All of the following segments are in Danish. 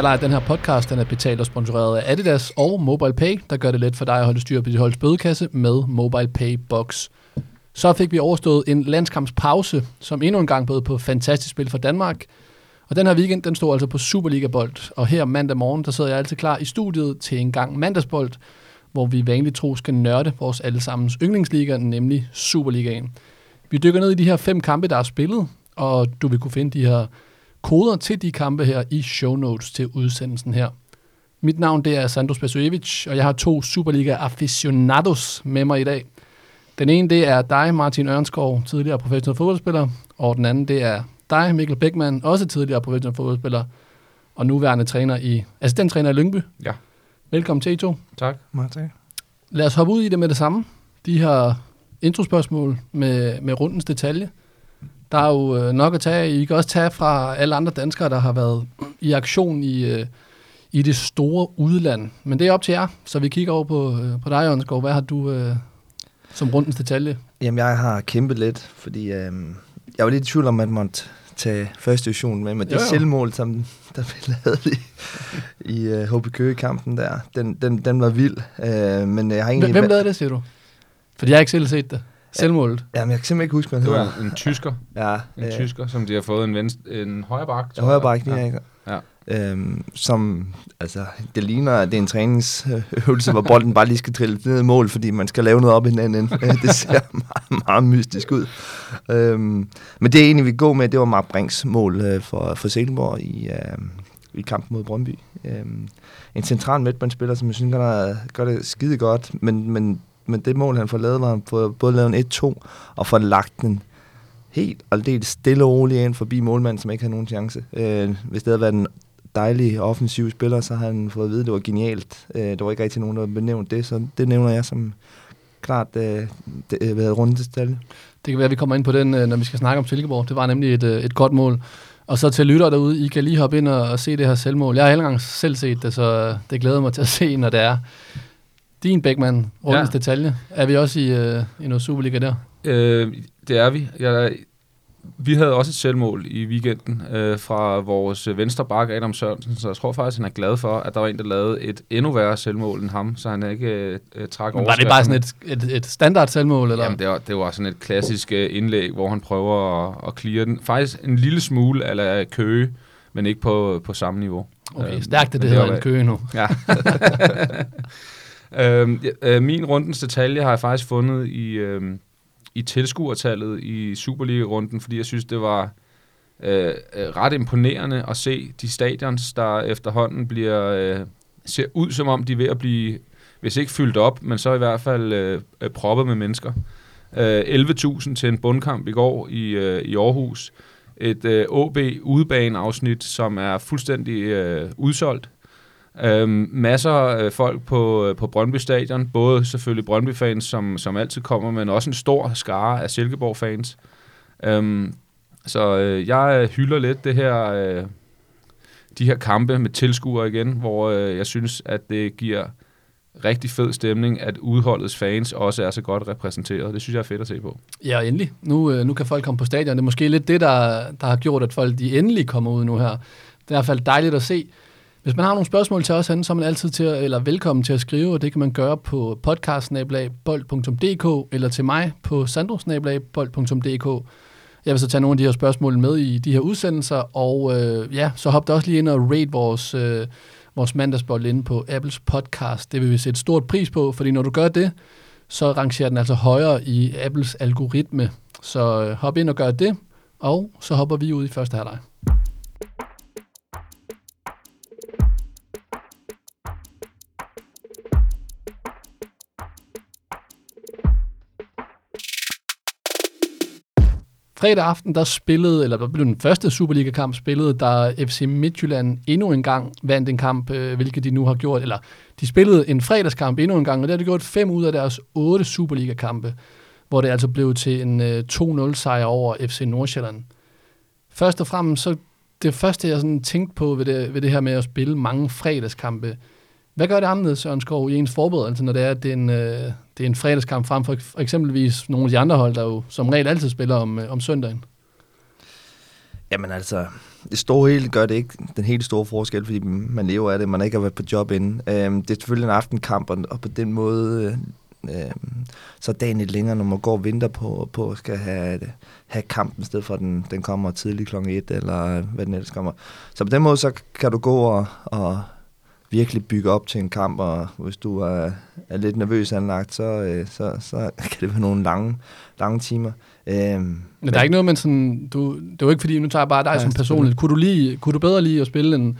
Første halvleg af den her podcast den er betalt og sponsoreret af Adidas og MobilePay, der gør det let for dig at holde styr på dit holds bødekasse med MobilePay Box. Så fik vi overstået en landskampspause, som endnu en gang bød på fantastisk spil for Danmark. Og den her weekend, den stod altså på Superliga-bold. Og her mandag morgen, der sidder jeg altid klar i studiet til en gang mandagsbold, hvor vi vanligt tro skal nørde vores allesammens yndlingsliga, nemlig Superligaen. Vi dykker ned i de her fem kampe, der er spillet, og du vil kunne finde de her koder til de kampe her i show notes til udsendelsen her. Mit navn det er Sandro Spasojevic, og jeg har to Superliga aficionados med mig i dag. Den ene det er dig, Martin Ørnskov, tidligere professionel fodboldspiller, og den anden det er dig, Mikkel Beckmann, også tidligere professionel fodboldspiller, og nuværende træner i, assistenttræner i Lyngby. Ja. Velkommen til I to. Tak. Martin. Lad os hoppe ud i det med det samme. De her introspørgsmål med, med rundens detalje. Der er jo øh, nok at tage. I kan også tage fra alle andre danskere, der har været i aktion i, øh, i det store udland. Men det er op til jer, så vi kigger over på, øh, på dig, Jørgenskov. Hvad har du øh, som rundens detalje? Jamen, jeg har kæmpet lidt, fordi øh, jeg var lidt i tvivl om, at man måtte tage første division med, men det Jo, jo. selvmål, som der blev lavet i, i uh, HB Køge-kampen der, den, den, den var vild. Uh, men jeg har egentlig... Hvem lavede det, siger du? Fordi jeg har ikke selv set det. Selvmålet. Jamen, jeg kan simpelthen ikke huske, hvad Det han var hedder. en tysker, Ja, en øh, tysker, som de har fået en, venstre, en højre bak. Jeg bare ikke, ja. ja. ikke? Ja. Øhm, som, altså, det ligner, at det er en træningsøvelse, hvor bolden bare lige skal trille ned i mål, fordi man skal lave noget op i den anden. det ser meget, meget mystisk ud. Øhm, men det egentlig, vi går med, det var Mark Brinks mål øh, for, for Silkeborg i, øh, i kampen mod Brøndby. Øhm, en central midtbandspiller, som jeg synes gør, gør det skide godt, men, men, men det mål, han får lavet, var han både lavet en 1-2 og får lagt den helt aldeles stille og roligt ind forbi målmanden, som ikke havde nogen chance. Øh, hvis det havde været en dejlig offensiv spiller, så havde han fået at vide, at det var genialt. Øh, der var ikke rigtig nogen, der benævnt det, så det nævner jeg som klart øh, det, øh, hvad hedder rundt detalje. Det kan være, at vi kommer ind på den, øh, når vi skal snakke om Silkeborg. Det var nemlig et, øh, et godt mål. Og så til lytter derude, I kan lige hoppe ind og, og se det her selvmål. Jeg har heller selv set det, så øh, det glæder mig til at se, når det er. Din Beckmann, rundens ja. Detalje. Er vi også i, øh, i noget Superliga der? Øh, det er vi. Jeg, vi havde også et selvmål i weekenden øh, fra vores venstre bak, Adam Sørensen, så jeg tror faktisk, han er glad for, at der var en, der lavede et endnu værre selvmål end ham, så han ikke øh, trak Var det bare sådan et, et, et standard selvmål? Eller? Jamen, det var, det var sådan et klassisk øh, indlæg, hvor han prøver at, at clear den. Faktisk en lille smule eller køge, men ikke på, på samme niveau. okay, øh, stærkt det, det hedder en kø nu. Ja. øhm, øh, min rundens detalje har jeg faktisk fundet i, øhm, i tilskuertallet i Superliga-runden, fordi jeg synes, det var øh, øh, ret imponerende at se de stadions, der efterhånden bliver øh, ser ud som om de er ved at blive, hvis ikke fyldt op, men så i hvert fald øh, øh proppet med mennesker. Øh, 11.000 til en bundkamp i går i, øh, i Aarhus. Et øh, OB udebane-afsnit, som er fuldstændig øh, udsolgt. Øhm, masser af folk på, øh, på Brøndby Stadion, både selvfølgelig Brøndby-fans, som, som altid kommer, men også en stor skare af Silkeborg-fans. Øhm, så øh, jeg øh, hylder lidt det her, øh, de her kampe med tilskuere igen, hvor øh, jeg synes, at det giver rigtig fed stemning, at udholdets fans også er så godt repræsenteret. Det synes jeg er fedt at se på. Ja, endelig. Nu, øh, nu kan folk komme på stadion. Det er måske lidt det, der, der har gjort, at folk de endelig kommer ud nu her. Det er i hvert fald dejligt at se. Hvis man har nogle spørgsmål til os så er man altid til at, eller velkommen til at skrive, og det kan man gøre på podcast eller til mig på sandrosnablag.dk. Jeg vil så tage nogle af de her spørgsmål med i de her udsendelser, og øh, ja, så hop da også lige ind og rate vores, øh, vores mandagsbold inde på Apples podcast. Det vil vi sætte stort pris på, fordi når du gør det, så rangerer den altså højere i Apples algoritme. Så øh, hop ind og gør det, og så hopper vi ud i første halvleg. Fredag aften, der spillede, eller der blev den første Superliga-kamp spillet, der FC Midtjylland endnu en gang vandt en kamp, øh, hvilket de nu har gjort, eller de spillede en fredagskamp endnu en gang, og det har de gjort fem ud af deres otte Superliga-kampe, hvor det altså blev til en øh, 2-0-sejr over FC Nordsjælland. Først og fremmest, så det første, jeg sådan tænkte på ved det, ved det her med at spille mange fredagskampe, hvad gør det anderledes, Søren Skov, i ens forberedelse, når det er, at det er en, øh, det er en fredagskamp frem for, for eksempelvis nogle af de andre hold, der jo som regel altid spiller om, øh, om søndagen? Jamen altså, det store hele gør det ikke den helt store forskel, fordi man lever af det, man ikke har været på job inden. Øhm, det er selvfølgelig en aftenkamp, og, og på den måde, øh, øhm, så er dagen lidt længere, når man går og venter på, på at skal have, have kampen, i stedet for at den, den kommer tidlig kl. 1, eller hvad den ellers kommer. Så på den måde, så kan du gå og, og virkelig bygge op til en kamp, og hvis du er, er lidt nervøs anlagt, så, øh, så, så kan det være nogle lange, lange timer. Øhm, men der er ikke noget, man sådan, du, det er jo ikke fordi, nu tager jeg bare dig ja, som personligt. Kunne du, lige, kunne du bedre lige at spille en,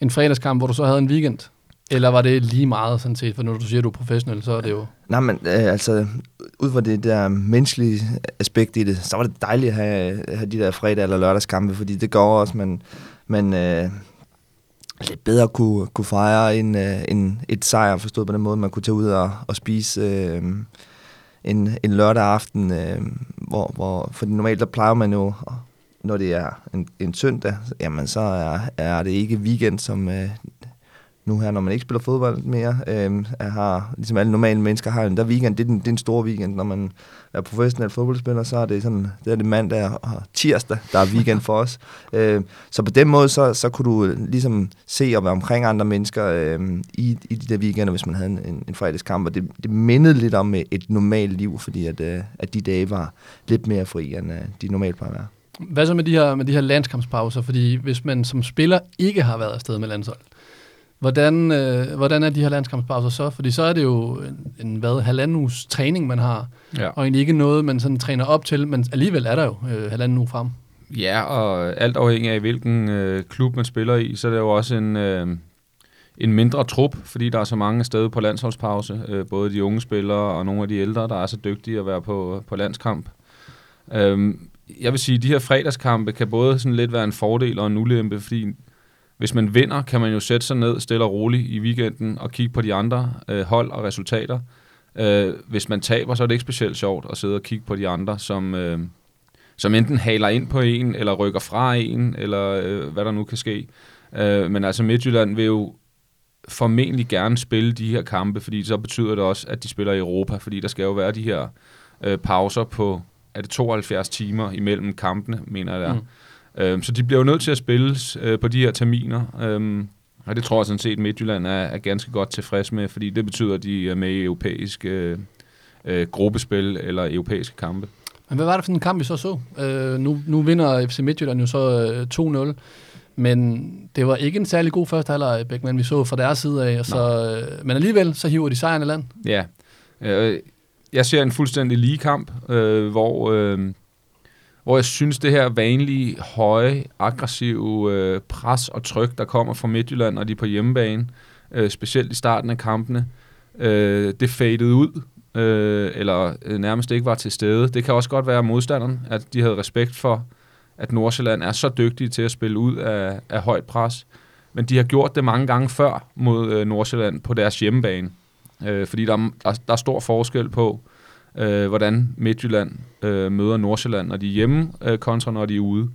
en fredagskamp, hvor du så havde en weekend? Eller var det lige meget sådan set, for når du siger, at du er professionel, så er det jo... Nej, men øh, altså, ud fra det der menneskelige aspekt i det, så var det dejligt at have, have de der fredag- eller lørdagskampe, fordi det gør også, man, man øh, lidt bedre kunne, kunne fejre en, øh, en, et sejr, forstået på den måde, man kunne tage ud og, og spise øh, en, en lørdag aften, øh, hvor, hvor, for normalt der plejer man jo, når det er en, en søndag, jamen så er, er det ikke weekend, som øh, nu her, når man ikke spiller fodbold mere, øh, har, ligesom alle normale mennesker har, der weekend, det er, den, det er en stor weekend. Når man er professionel fodboldspiller, så er det sådan, det er det mandag og tirsdag, der er weekend for os. Øh, så på den måde, så, så kunne du ligesom se og være omkring andre mennesker øh, i, i de der weekender, hvis man havde en, en fredagskamp, og det, det mindede lidt om et normalt liv, fordi at, øh, at de dage var lidt mere fri, end øh, de normalt plejer at være. Hvad så med de her, med de her landskampspauser? Fordi hvis man som spiller ikke har været afsted med landsholdet, Hvordan, øh, hvordan er de her landskampspauser så? Fordi så er det jo en, en hvad, halvanden uges træning, man har, ja. og egentlig ikke noget, man sådan træner op til, men alligevel er der jo øh, halvanden uge frem. Ja, og alt afhængig af, hvilken øh, klub man spiller i, så er det jo også en, øh, en mindre trup, fordi der er så mange steder på landsholdspause. Øh, både de unge spillere og nogle af de ældre, der er så dygtige at være på, på landskamp. Øh, jeg vil sige, at de her fredagskampe kan både sådan lidt være en fordel og en ulempe, fordi hvis man vinder, kan man jo sætte sig ned stille og roligt i weekenden og kigge på de andre øh, hold og resultater. Øh, hvis man taber, så er det ikke specielt sjovt at sidde og kigge på de andre, som, øh, som enten haler ind på en, eller rykker fra en, eller øh, hvad der nu kan ske. Øh, men altså Midtjylland vil jo formentlig gerne spille de her kampe, fordi så betyder det også, at de spiller i Europa, fordi der skal jo være de her øh, pauser på er det 72 timer imellem kampene, mener jeg der. Mm. Øh, så de bliver jo nødt til at spille øh, på de her terminer. Øh, og det tror jeg sådan set, Midtjylland er, er ganske godt tilfreds med, fordi det betyder, at de er med i europæisk øh, øh, gruppespil eller europæiske kampe. Men hvad var det for en kamp, vi så så? Øh, nu, nu vinder FC Midtjylland jo så øh, 2-0. Men det var ikke en særlig god første halvleg, Beckmann, vi så fra deres side af. Så, øh, men alligevel, så hiver de sejren i land. Ja. Øh, jeg ser en fuldstændig lige kamp, øh, hvor... Øh, hvor jeg synes, det her vanlige, høje, aggressive øh, pres og tryk, der kommer fra Midtjylland, når de er på hjemmebane, øh, specielt i starten af kampene, øh, det fadede ud, øh, eller øh, nærmest ikke var til stede. Det kan også godt være modstanderen, at de havde respekt for, at Nordsjælland er så dygtige til at spille ud af, af højt pres. Men de har gjort det mange gange før mod øh, Nordsjælland på deres hjemmebane. Øh, fordi der, der, der er stor forskel på, øh, hvordan Midtjylland øh, møder Nordsjælland, når de er hjemme, øh, kontra når de er ude.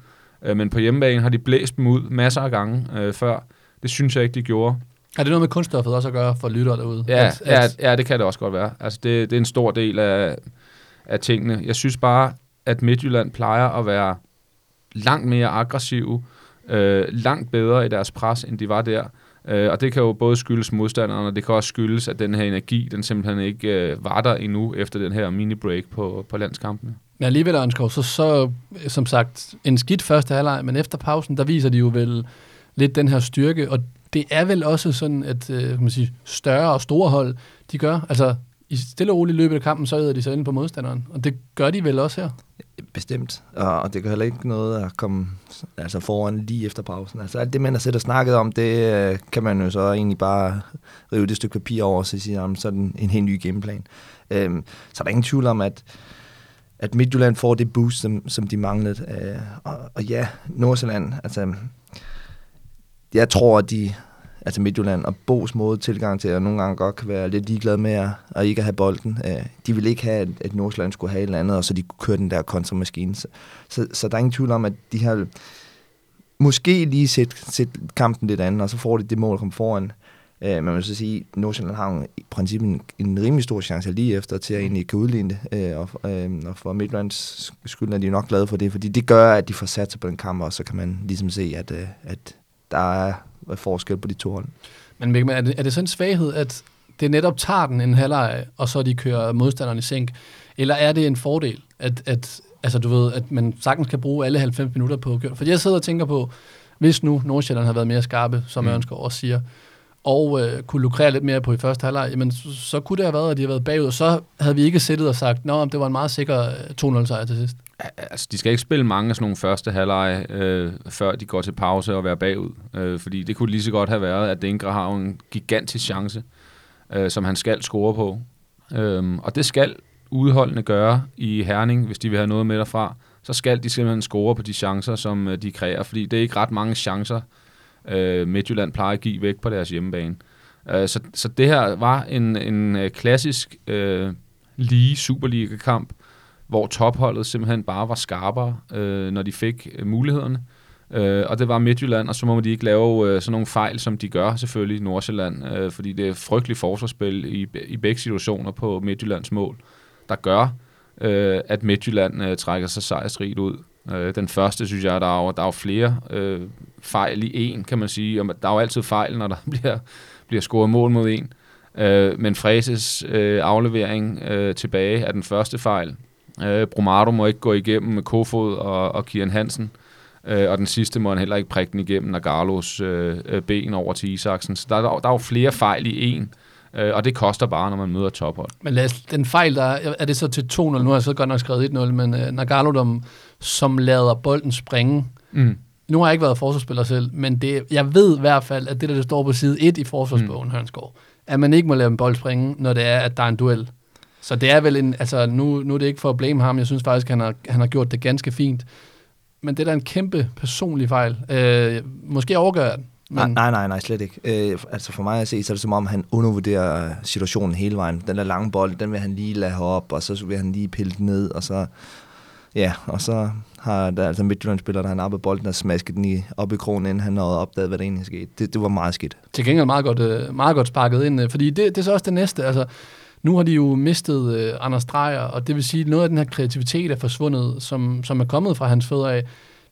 Øh, men på hjemmebane har de blæst dem ud masser af gange øh, før. Det synes jeg ikke, de gjorde. Er det noget med kunststoffet også at gøre for lyttere derude? Ja, at, at... ja, ja det kan det også godt være. Altså, det, det er en stor del af, af tingene. Jeg synes bare, at Midtjylland plejer at være langt mere aggressive, øh, langt bedre i deres pres, end de var der. Øh, og det kan jo både skyldes modstanderen, og det kan også skyldes, at den her energi, den simpelthen ikke øh, var der endnu efter den her mini-break på, på landskampene. Men alligevel, Ørnskov, så, så som sagt en skidt første halvleg, men efter pausen, der viser de jo vel lidt den her styrke, og det er vel også sådan, at øh, kan man sige, større og store hold, de gør, altså i stille og roligt løbet af kampen, så æder de sig ind på modstanderen, og det gør de vel også her? Bestemt, og det gør heller ikke noget at komme altså foran lige efter pausen. Altså alt det, man har set og snakket om, det øh, kan man jo så egentlig bare rive det stykke papir over, og så sige, at sådan en, en helt ny gameplan. Øhm, så er der ingen tvivl om, at at Midtjylland får det boost, som, som de manglede. Øh, og, og ja, Nordsjælland, altså, jeg tror, at de, altså Midtjylland og Bos måde tilgang til, at nogle gange godt kan være lidt ligeglad med at, at ikke have bolden. Øh, de vil ikke have, at, Nordsjælland skulle have et eller andet, og så de kunne køre den der kontramaskine. Så, så, så der er ingen tvivl om, at de har måske lige set, set kampen lidt andet, og så får de det mål kom foran. Øh, men man vil så sige, at Nordsjælland har i princippet en, en rimelig stor chance lige efter til at egentlig kan udligne det. Øh, og, øh, og for Midlands skyld er de nok glade for det, fordi det gør, at de får sat sig på den kamp, og så kan man ligesom se, at, øh, at der er forskel på de to hold. Men er det, er det sådan en svaghed, at det netop tager den en halvleg, og så de kører modstanderen i sænk? Eller er det en fordel, at, at, altså, du ved, at man sagtens kan bruge alle 90 minutter på at køre? For jeg sidder og tænker på, hvis nu Nordsjælland har været mere skarpe, som mm. Ørnskov også siger, og øh, kunne lukrere lidt mere på i første halvleg, jamen så, så kunne det have været, at de har været bagud, og så havde vi ikke siddet og sagt, nå, det var en meget sikker 2-0 sejr til sidst. Altså, de skal ikke spille mange af sådan nogle første halvleje, øh, før de går til pause og være bagud. Øh, fordi det kunne lige så godt have været, at Dinkra har en gigantisk chance, øh, som han skal score på. Øh, og det skal udholdende gøre i Herning, hvis de vil have noget med derfra. Så skal de simpelthen score på de chancer, som øh, de kræver. Fordi det er ikke ret mange chancer, øh, Midtjylland plejer at give væk på deres hjemmebane. Øh, så, så det her var en, en øh, klassisk øh, lige Superliga-kamp, hvor topholdet simpelthen bare var skarpere, øh, når de fik øh, mulighederne. Øh, og det var Midtjylland, og så må de ikke lave øh, sådan nogle fejl, som de gør selvfølgelig i Nordsjælland, øh, fordi det er frygteligt forsvarsspil i, i begge situationer på Midtjyllands mål, der gør, øh, at Midtjylland øh, trækker sig sejrsrigt ud. Øh, den første, synes jeg, der er, der er jo flere øh, fejl i en, kan man sige. Og der er jo altid fejl, når der bliver, bliver scoret mål mod en. Øh, men Freses øh, aflevering øh, tilbage er den første fejl. Øh, Bromado må ikke gå igennem med Kofod og, og Kian Hansen. Øh, og den sidste må han heller ikke prikke den igennem Nagarlos øh, øh, ben over til Isaksen. Så der, der, der er jo flere fejl i en. Øh, og det koster bare, når man møder tophold. Men lad os, den fejl, der er, er det så til 2-0? Nu har jeg så godt nok skrevet 1-0, men uh, Nagalo, der, som lader bolden springe. Mm. Nu har jeg ikke været forsvarsspiller selv, men det, jeg ved i hvert fald, at det der, der står på side 1 i forsvarsbogen, mm. Hørnsgaard, at man ikke må lade en bold springe, når det er, at der er en duel. Så det er vel en, altså nu, nu er det ikke for at blame ham, jeg synes faktisk, han har, han har gjort det ganske fint. Men det er da en kæmpe personlig fejl. Øh, måske overgør den, men... Nej, nej, nej, slet ikke. Øh, altså for mig at se, så er det som om, han undervurderer situationen hele vejen. Den der lange bold, den vil han lige lade op, og så vil han lige pille den ned, og så, ja, og så har der altså Midtjylland-spiller, der har nappet bolden og smasket den i, op i kronen, inden han nåede opdaget, hvad der egentlig skete. Det, det var meget skidt. Til gengæld meget godt, øh, meget godt sparket ind, øh, fordi det, det er så også det næste. Altså, nu har de jo mistet øh, Anders Dreyer, og det vil sige, at noget af den her kreativitet er forsvundet, som, som er kommet fra hans fødder af.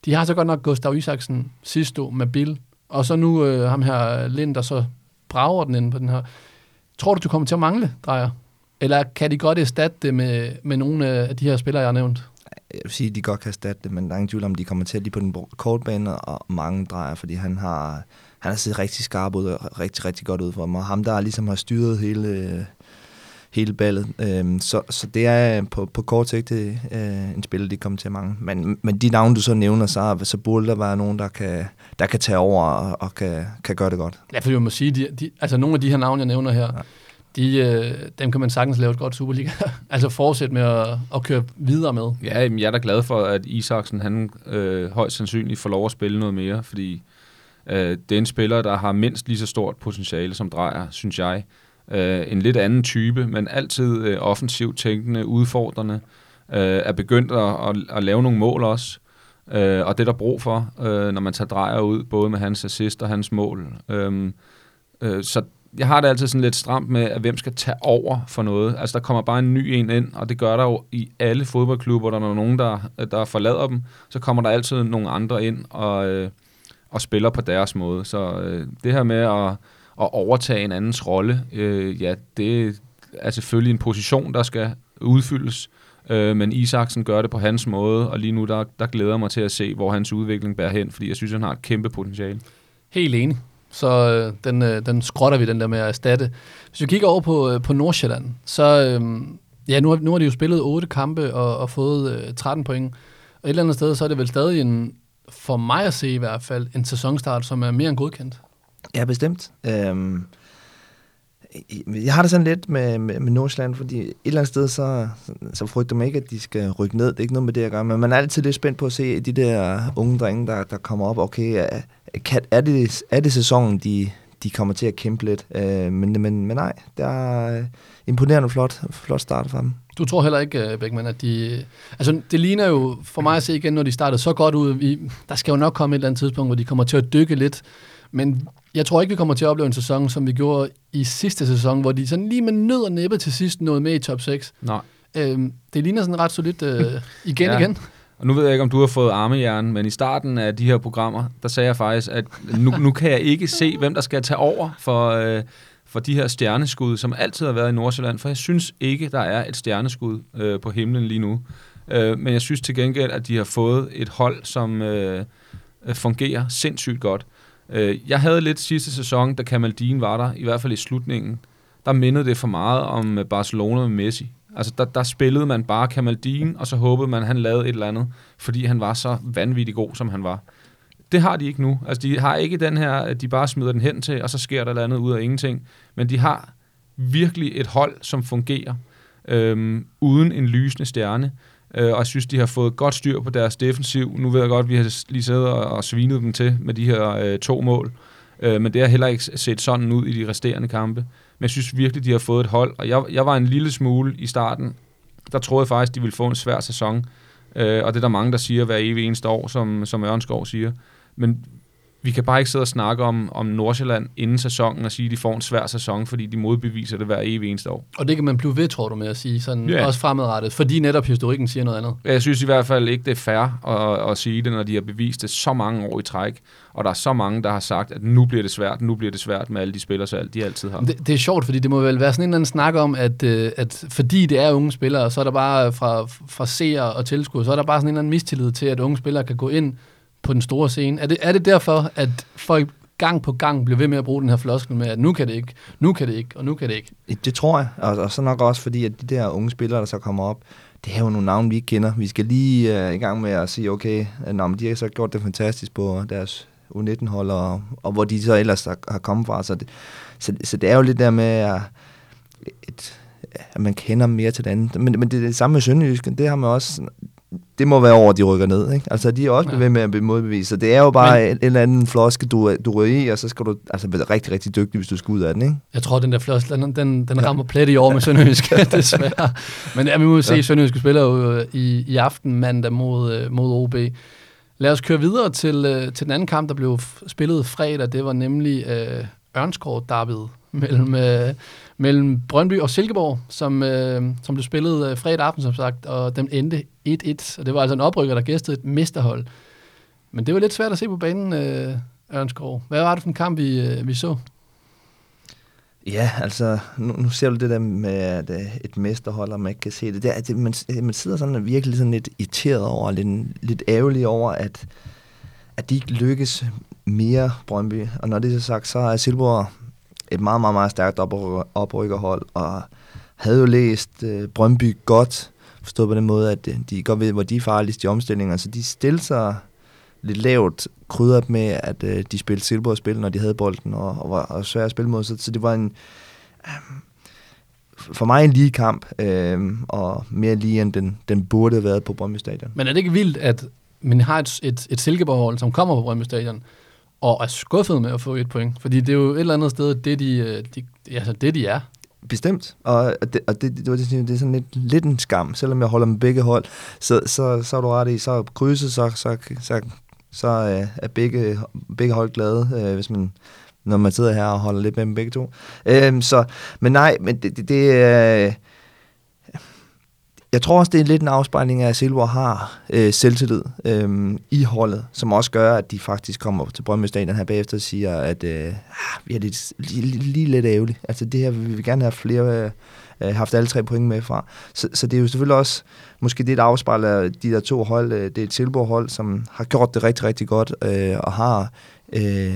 De har så godt nok Gustav Isaksen sidst med Bill, og så nu øh, ham her Lind, der så brager den ind på den her. Tror du, du kommer til at mangle, Dreyer? Eller kan de godt erstatte det med, med nogle af de her spillere, jeg har nævnt? Jeg vil sige, at de godt kan erstatte det, men der er ingen tvivl om, de kommer til at lige på den kortbane og mange drejer, fordi han har, han har set rigtig skarp ud og rigtig, rigtig godt ud for mig. Og ham, der ligesom har styret hele, hele ballet. Øhm, så, så det er på, på kort sigt det, øh, en spiller, de kommer til mange. Men, men de navne, du så nævner, så, så burde der være nogen, der kan, der kan tage over og, og kan, kan gøre det godt. Ja, for jeg må sige, de, de, altså nogle af de her navne, jeg nævner her, ja. de, øh, dem kan man sagtens lave et godt Superliga. altså fortsætte med at, at køre videre med. Ja, jeg er da glad for, at Isaksen, han øh, højst sandsynligt får lov at spille noget mere, fordi øh, det er en spiller, der har mindst lige så stort potentiale som Drejer, synes jeg. Øh, en lidt anden type, men altid øh, offensivt tænkende, udfordrende, øh, er begyndt at, at, at lave nogle mål også. Øh, og det er der brug for, øh, når man tager drejer ud, både med hans assist og hans mål. Øh, øh, så jeg har det altid sådan lidt stramt med, at hvem skal tage over for noget. Altså, der kommer bare en ny en ind, og det gør der jo i alle fodboldklubber, der er nogen, der, der forlader dem, så kommer der altid nogle andre ind og, øh, og spiller på deres måde. Så øh, det her med at, at overtage en andens rolle, øh, ja, det er selvfølgelig en position, der skal udfyldes, Øh, men Isaksen gør det på hans måde, og lige nu der, der glæder jeg mig til at se, hvor hans udvikling bærer hen, fordi jeg synes, han har et kæmpe potentiale. Helt enig. Så øh, den, øh, den skrotter vi, den der med at erstatte. Hvis vi kigger over på, øh, på Nordsjælland, så øh, ja, nu har, nu har de jo spillet otte kampe og, og fået øh, 13 point. Og et eller andet sted, så er det vel stadig en, for mig at se i hvert fald, en sæsonstart, som er mere end godkendt. Ja, bestemt. Øhm, jeg har det sådan lidt med, med, med Nordsjælland, fordi et eller andet sted, så, så frygter man ikke, at de skal rykke ned. Det er ikke noget med det at gøre, men man er altid lidt spændt på at se de der unge drenge, der, der kommer op. Okay, er, kan, er, det, er det sæsonen, de, de kommer til at kæmpe lidt? Øh, men, men, men nej, det er imponerende flot, flot start for dem. Du tror heller ikke, øh, Beckmann, at de... Altså, det ligner jo for mig at se igen, når de startede så godt ud. Vi, der skal jo nok komme et eller andet tidspunkt, hvor de kommer til at dykke lidt. Men jeg tror ikke, vi kommer til at opleve en sæson, som vi gjorde i sidste sæson, hvor de sådan lige med nød og næppe til sidst nåede med i top 6. Nej. Øhm, det ligner sådan ret solidt øh, igen Ja. igen. Og nu ved jeg ikke, om du har fået armejern, men i starten af de her programmer, der sagde jeg faktisk, at nu, nu kan jeg ikke se, hvem der skal tage over for, øh, for de her stjerneskud, som altid har været i Nordsjælland, for jeg synes ikke, der er et stjerneskud øh, på himlen lige nu. Øh, men jeg synes til gengæld, at de har fået et hold, som øh, øh, fungerer sindssygt godt. Øh, jeg havde lidt sidste sæson, da Kamaldin var der, i hvert fald i slutningen, der mindede det for meget om øh, Barcelona med Messi. Altså, der, der spillede man bare Kamaldin, og så håbede man, at han lavede et eller andet, fordi han var så vanvittig god, som han var. Det har de ikke nu. Altså, de har ikke den her, at de bare smider den hen til, og så sker der et eller andet ud af ingenting. Men de har virkelig et hold, som fungerer, øhm, uden en lysende stjerne. Øh, og jeg synes, de har fået godt styr på deres defensiv. Nu ved jeg godt, at vi har lige siddet og, og svinet dem til med de her øh, to mål. Øh, men det har heller ikke set sådan ud i de resterende kampe. Men jeg synes virkelig, de har fået et hold. Og jeg, jeg var en lille smule i starten. Der troede jeg faktisk, de ville få en svær sæson. Øh, og det er der mange, der siger hver evig eneste år, som, som Ørnskov siger. Men vi kan bare ikke sidde og snakke om, om Nordsjælland inden sæsonen og sige, at de får en svær sæson, fordi de modbeviser det hver evig eneste år. Og det kan man blive ved, tror du, med at sige, sådan Ja. også fremadrettet, fordi netop historikken siger noget andet. Jeg synes i hvert fald ikke, det er fair at, at sige det, når de har bevist det så mange år i træk. Og der er så mange, der har sagt, at nu bliver det svært, nu bliver det svært med alle de spillere, de altid har. Det, det er sjovt, fordi det må vel være sådan en eller anden snak om, at, øh, at fordi det er unge spillere, så er der bare fra, fra seere og tilskuere, så er der bare sådan en eller anden mistillid til, at unge spillere kan gå ind på den store scene. Er det, er det derfor, at folk gang på gang bliver ved med at bruge den her floskel med, at nu kan det ikke, nu kan det ikke, og nu kan det ikke? Det tror jeg, og, og så nok også fordi, at de der unge spillere, der så kommer op, det er jo nogle navne, vi ikke kender. Vi skal lige uh, i gang med at sige, okay, uh, nå, men de har så gjort det fantastisk på deres U19-hold, og, og hvor de så ellers har, har kommet fra. Så det, så, så det er jo lidt der med, at, et, at man kender mere til det andet. Men, men det er det samme med Sønderjysk, det har man også... Det må være over, at de rykker ned. Ikke? Altså, de er også Ja. ja. ved med at blive modbevist. Så det er jo bare Men- en, en eller anden floske, du, du ryger i, og så skal du altså, være rigtig, rigtig dygtig, hvis du skal ud af den. Ikke? Jeg tror, den der floskel, den, den, den rammer plet i år med Sønderjysk, desværre. Men ja, vi må se, Ja. ja. Sønderjyske spiller jo øh, i, i aften mandag mod, øh, mod OB. Lad os køre videre til, øh, til den anden kamp, der blev spillet fredag. Det var nemlig øh, Ørnskov derbyet mellem, øh, mellem Brøndby og Silkeborg, som, øh, som blev spillet øh, fredag aften, som sagt, og den endte 1-1. Og det var altså en oprykker, der gæstede et mesterhold. Men det var lidt svært at se på banen, øh, Ørnskov. Hvad var det for en kamp, vi, øh, vi så? Ja, altså, nu, nu ser du det der med at, øh, et mesterhold, og man ikke kan se det. det, er, det man, man sidder sådan virkelig sådan lidt irriteret over, lidt, lidt ærgerlig over, at, at de ikke lykkes mere, Brøndby. Og når det er så sagt, så er Silborg et meget, meget, meget stærkt oprykker, oprykkerhold, og havde jo læst øh, Brøndby godt, forstået på den måde, at øh, de godt ved, hvor de er farligst i omstillinger, så de stillede sig lidt lavt krydret med, at øh, de spillede Silborg-spil, når de havde bolden, og, og var og svære at spille mod. Så, så det var en, øh, for mig en lige kamp, øh, og mere lige end den, den burde have været på Brøndby Stadion. Men er det ikke vildt, at man har et, et, et Silkeborg-hold, som kommer på Brøndby Stadion, og er skuffet med at få et point? Fordi det er jo et eller andet sted, det de, øh, de, altså det de er. Bestemt, og det, og det, det, det, det er sådan lidt, lidt en skam, selvom jeg holder med begge hold, så, så, så er du ret i, så krydset, så, så, så, så øh, er begge, begge hold glade, øh, hvis man, når man sidder her og holder lidt med dem begge to. Øh, så, men nej, men det, det, det øh, jeg tror også, det er lidt en afspejling af, at Silver har øh, selvtillid øh, i holdet, som også gør, at de faktisk kommer til Brøndby Stadion her bagefter og siger, at øh, ah, vi er lidt, lige, lige, lige lidt ærgerligt. Altså det her vil vi gerne have flere, øh, haft alle tre point med fra. Så, så det er jo selvfølgelig også, måske det, der afspejler de der to hold. Øh, det er et Silborg-hold, som har gjort det rigtig, rigtig godt, øh, og har øh,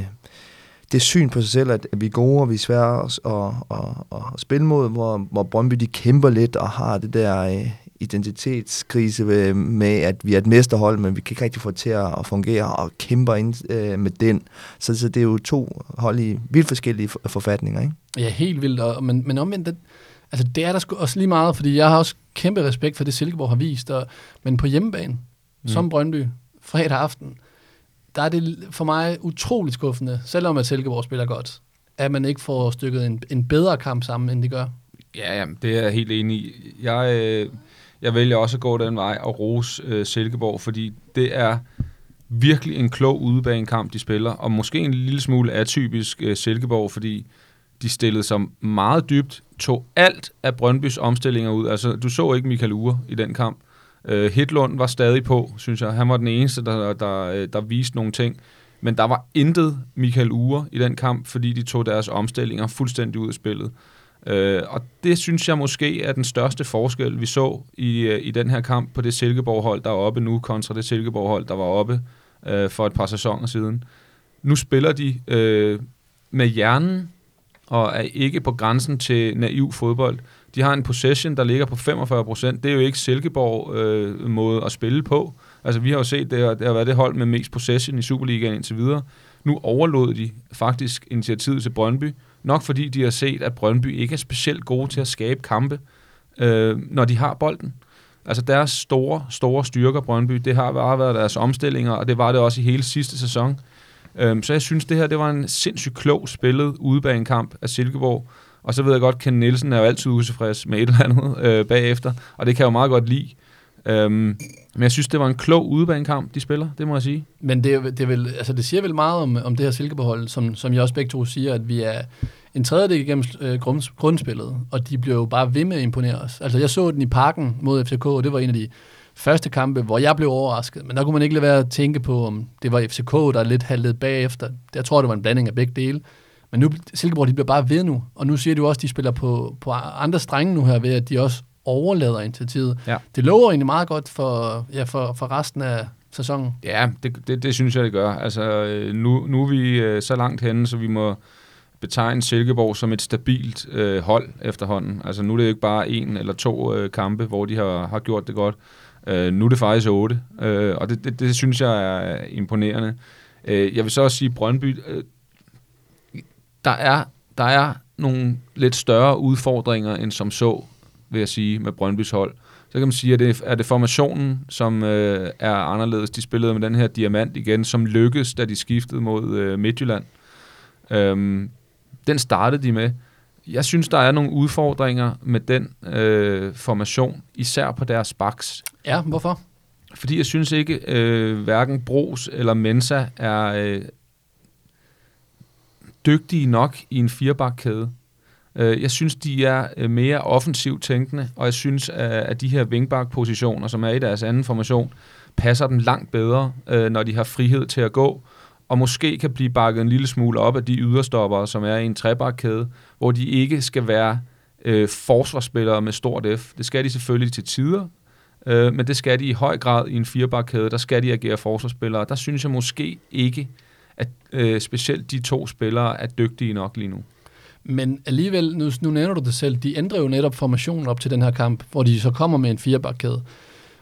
det syn på sig selv, at vi er gode, og vi er svære at, at, at, at spille mod, hvor, hvor Brøndby de kæmper lidt og har det der øh, identitetskrise med, at vi er et mesterhold, men vi kan ikke rigtig få til at fungere og kæmper ind øh, med den. Så, så det er jo to hold i vildt forskellige for- forfatninger, ikke? Ja, helt vildt. Og, men, men omvendt, det, altså det er der sgu også lige meget, fordi jeg har også kæmpe respekt for det, Silkeborg har vist. Og, men på hjemmebane, mm. som Brøndby, fredag aften, der er det for mig utroligt skuffende, selvom at Silkeborg spiller godt, at man ikke får stykket en, en bedre kamp sammen, end de gør. Ja, ja, det er jeg helt enig i. Jeg, øh, jeg vælger også at gå den vej og rose øh, Silkeborg, fordi det er virkelig en klog udebanekamp, de spiller, og måske en lille smule atypisk øh, Silkeborg, fordi de stillede sig meget dybt, tog alt af Brøndbys omstillinger ud. Altså, du så ikke Michael Ure i den kamp. Øh, Hitlund var stadig på, synes jeg. Han var den eneste, der, der, øh, der viste nogle ting. Men der var intet Michael Ure i den kamp, fordi de tog deres omstillinger fuldstændig ud af spillet. Øh, og det synes jeg måske er den største forskel, vi så i, øh, i den her kamp på det Silkeborg-hold, der er oppe nu, kontra det Silkeborg-hold, der var oppe øh, for et par sæsoner siden. Nu spiller de øh, med hjernen, og er ikke på grænsen til naiv fodbold. De har en possession, der ligger på 45 procent. Det er jo ikke Silkeborg øh, at spille på. Altså, vi har jo set, det har, det har været det hold med mest possession i Superligaen indtil videre. Nu overlod de faktisk initiativet til Brøndby, nok fordi de har set, at Brøndby ikke er specielt gode til at skabe kampe, øh, når de har bolden. Altså deres store, store styrker, Brøndby, det har bare været deres omstillinger, og det var det også i hele sidste sæson. Øhm, så jeg synes, det her det var en sindssygt klog spillet udebanekamp af Silkeborg. Og så ved jeg godt, at Ken Nielsen er jo altid utilfreds med et eller andet øh, bagefter, og det kan jeg jo meget godt lide. Øhm, men jeg synes, det var en klog udebanekamp, de spiller, det må jeg sige. Men det, det, er vel, altså det siger vel meget om, om det her silkebehold, som, som jeg også begge to siger, at vi er en tredjedel igennem øh, grundspillet, og de bliver jo bare ved med at imponere os. Altså jeg så den i parken mod FCK, og det var en af de første kampe, hvor jeg blev overrasket. Men der kunne man ikke lade være at tænke på, om det var FCK, der lidt haltede bagefter. Jeg tror, det var en blanding af begge dele. Men nu, Silkeborg, de bliver bare ved nu. Og nu siger du også, at de spiller på, på andre strenge nu her, ved at de også overlader initiativet. Ja. Det lover egentlig meget godt for, ja, for, for resten af sæsonen. Ja, det, det, det synes jeg, det gør. Altså, øh, nu, nu er vi øh, så langt henne, så vi må betegne Silkeborg som et stabilt øh, hold efterhånden. Altså nu er det ikke bare en eller to øh, kampe, hvor de har, har gjort det godt. Øh, nu er det faktisk otte, øh, og det, det, det synes jeg er imponerende. Øh, jeg vil så også sige, Brøndby, øh, der, er, der er nogle lidt større udfordringer end som så, vil jeg sige, med Brøndbys hold. Så kan man sige, at det er det formationen, som øh, er anderledes. De spillede med den her diamant igen, som lykkedes, da de skiftede mod øh, Midtjylland. Øhm, den startede de med. Jeg synes, der er nogle udfordringer med den øh, formation, især på deres baks. Ja, hvorfor? Fordi jeg synes ikke, øh, hverken Bros eller Mensa er øh, dygtige nok i en firebakkæde. Øh, jeg synes, de er øh, mere offensivt tænkende, og jeg synes, at de her wingback-positioner, som er i deres anden formation, passer dem langt bedre, øh, når de har frihed til at gå, og måske kan blive bakket en lille smule op af de yderstoppere, som er i en trebakkæde, hvor de ikke skal være øh, forsvarsspillere med stort F. Det skal de selvfølgelig til tider, øh, men det skal de i høj grad i en firebakkæde. Der skal de agere forsvarsspillere. Der synes jeg måske ikke, at øh, specielt de to spillere er dygtige nok lige nu. Men alligevel, nu, nu nævner du det selv, de ændrer jo netop formationen op til den her kamp, hvor de så kommer med en firebakkæde.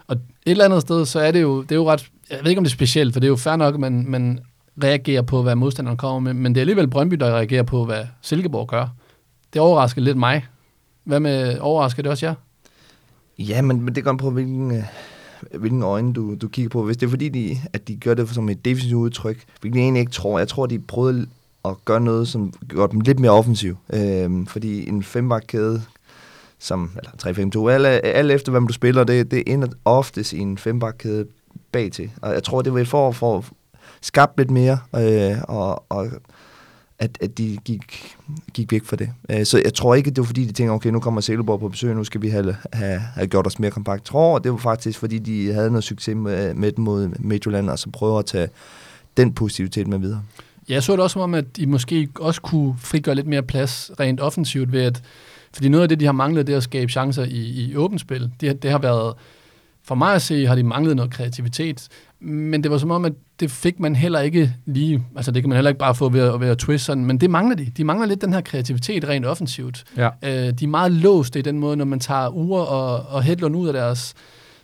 Og et eller andet sted, så er det jo, det er jo ret, jeg ved ikke om det er specielt, for det er jo fair nok, at man, man reagerer på, hvad modstanderen kommer med, men det er alligevel Brøndby, der reagerer på, hvad Silkeborg gør. Det overrasker lidt mig. Hvad med, overrasker det også jer? Ja, men, men det går på, hvilken, øh, hvilken øjne du, du kigger på. Hvis det er fordi, de, at de gør det som et defensivt udtryk, hvilket jeg egentlig ikke tror. Jeg tror, de prøvede at gøre noget, som gør dem lidt mere offensiv. Øh, fordi en fembakkæde, som, eller 3-5-2, alle, alle efter hvem du spiller, det, det ender oftest i en fembakkæde bag til. Og jeg tror, det var i for, for skabt lidt mere, øh, og, og at, at de gik, gik væk fra det. Øh, så jeg tror ikke, det var fordi, de tænkte, okay, nu kommer Silkeborg på besøg, nu skal vi have, have, have gjort os mere kompakt. Jeg tror, det var faktisk, fordi de havde noget succes med, med den mod Midtjylland, og så prøver at tage den positivitet med videre. Ja, jeg så det også som om, at de måske også kunne frigøre lidt mere plads rent offensivt ved at, fordi noget af det, de har manglet, det er at skabe chancer i, i åbent spil. Det, det har været, for mig at se, har de manglet noget kreativitet, men det var som om, at det fik man heller ikke lige, altså det kan man heller ikke bare få ved at, ved at twist sådan, men det mangler de. De mangler lidt den her kreativitet rent offensivt. Ja. Øh, de er meget låst i den måde, når man tager uger og, og Hedlund ud af deres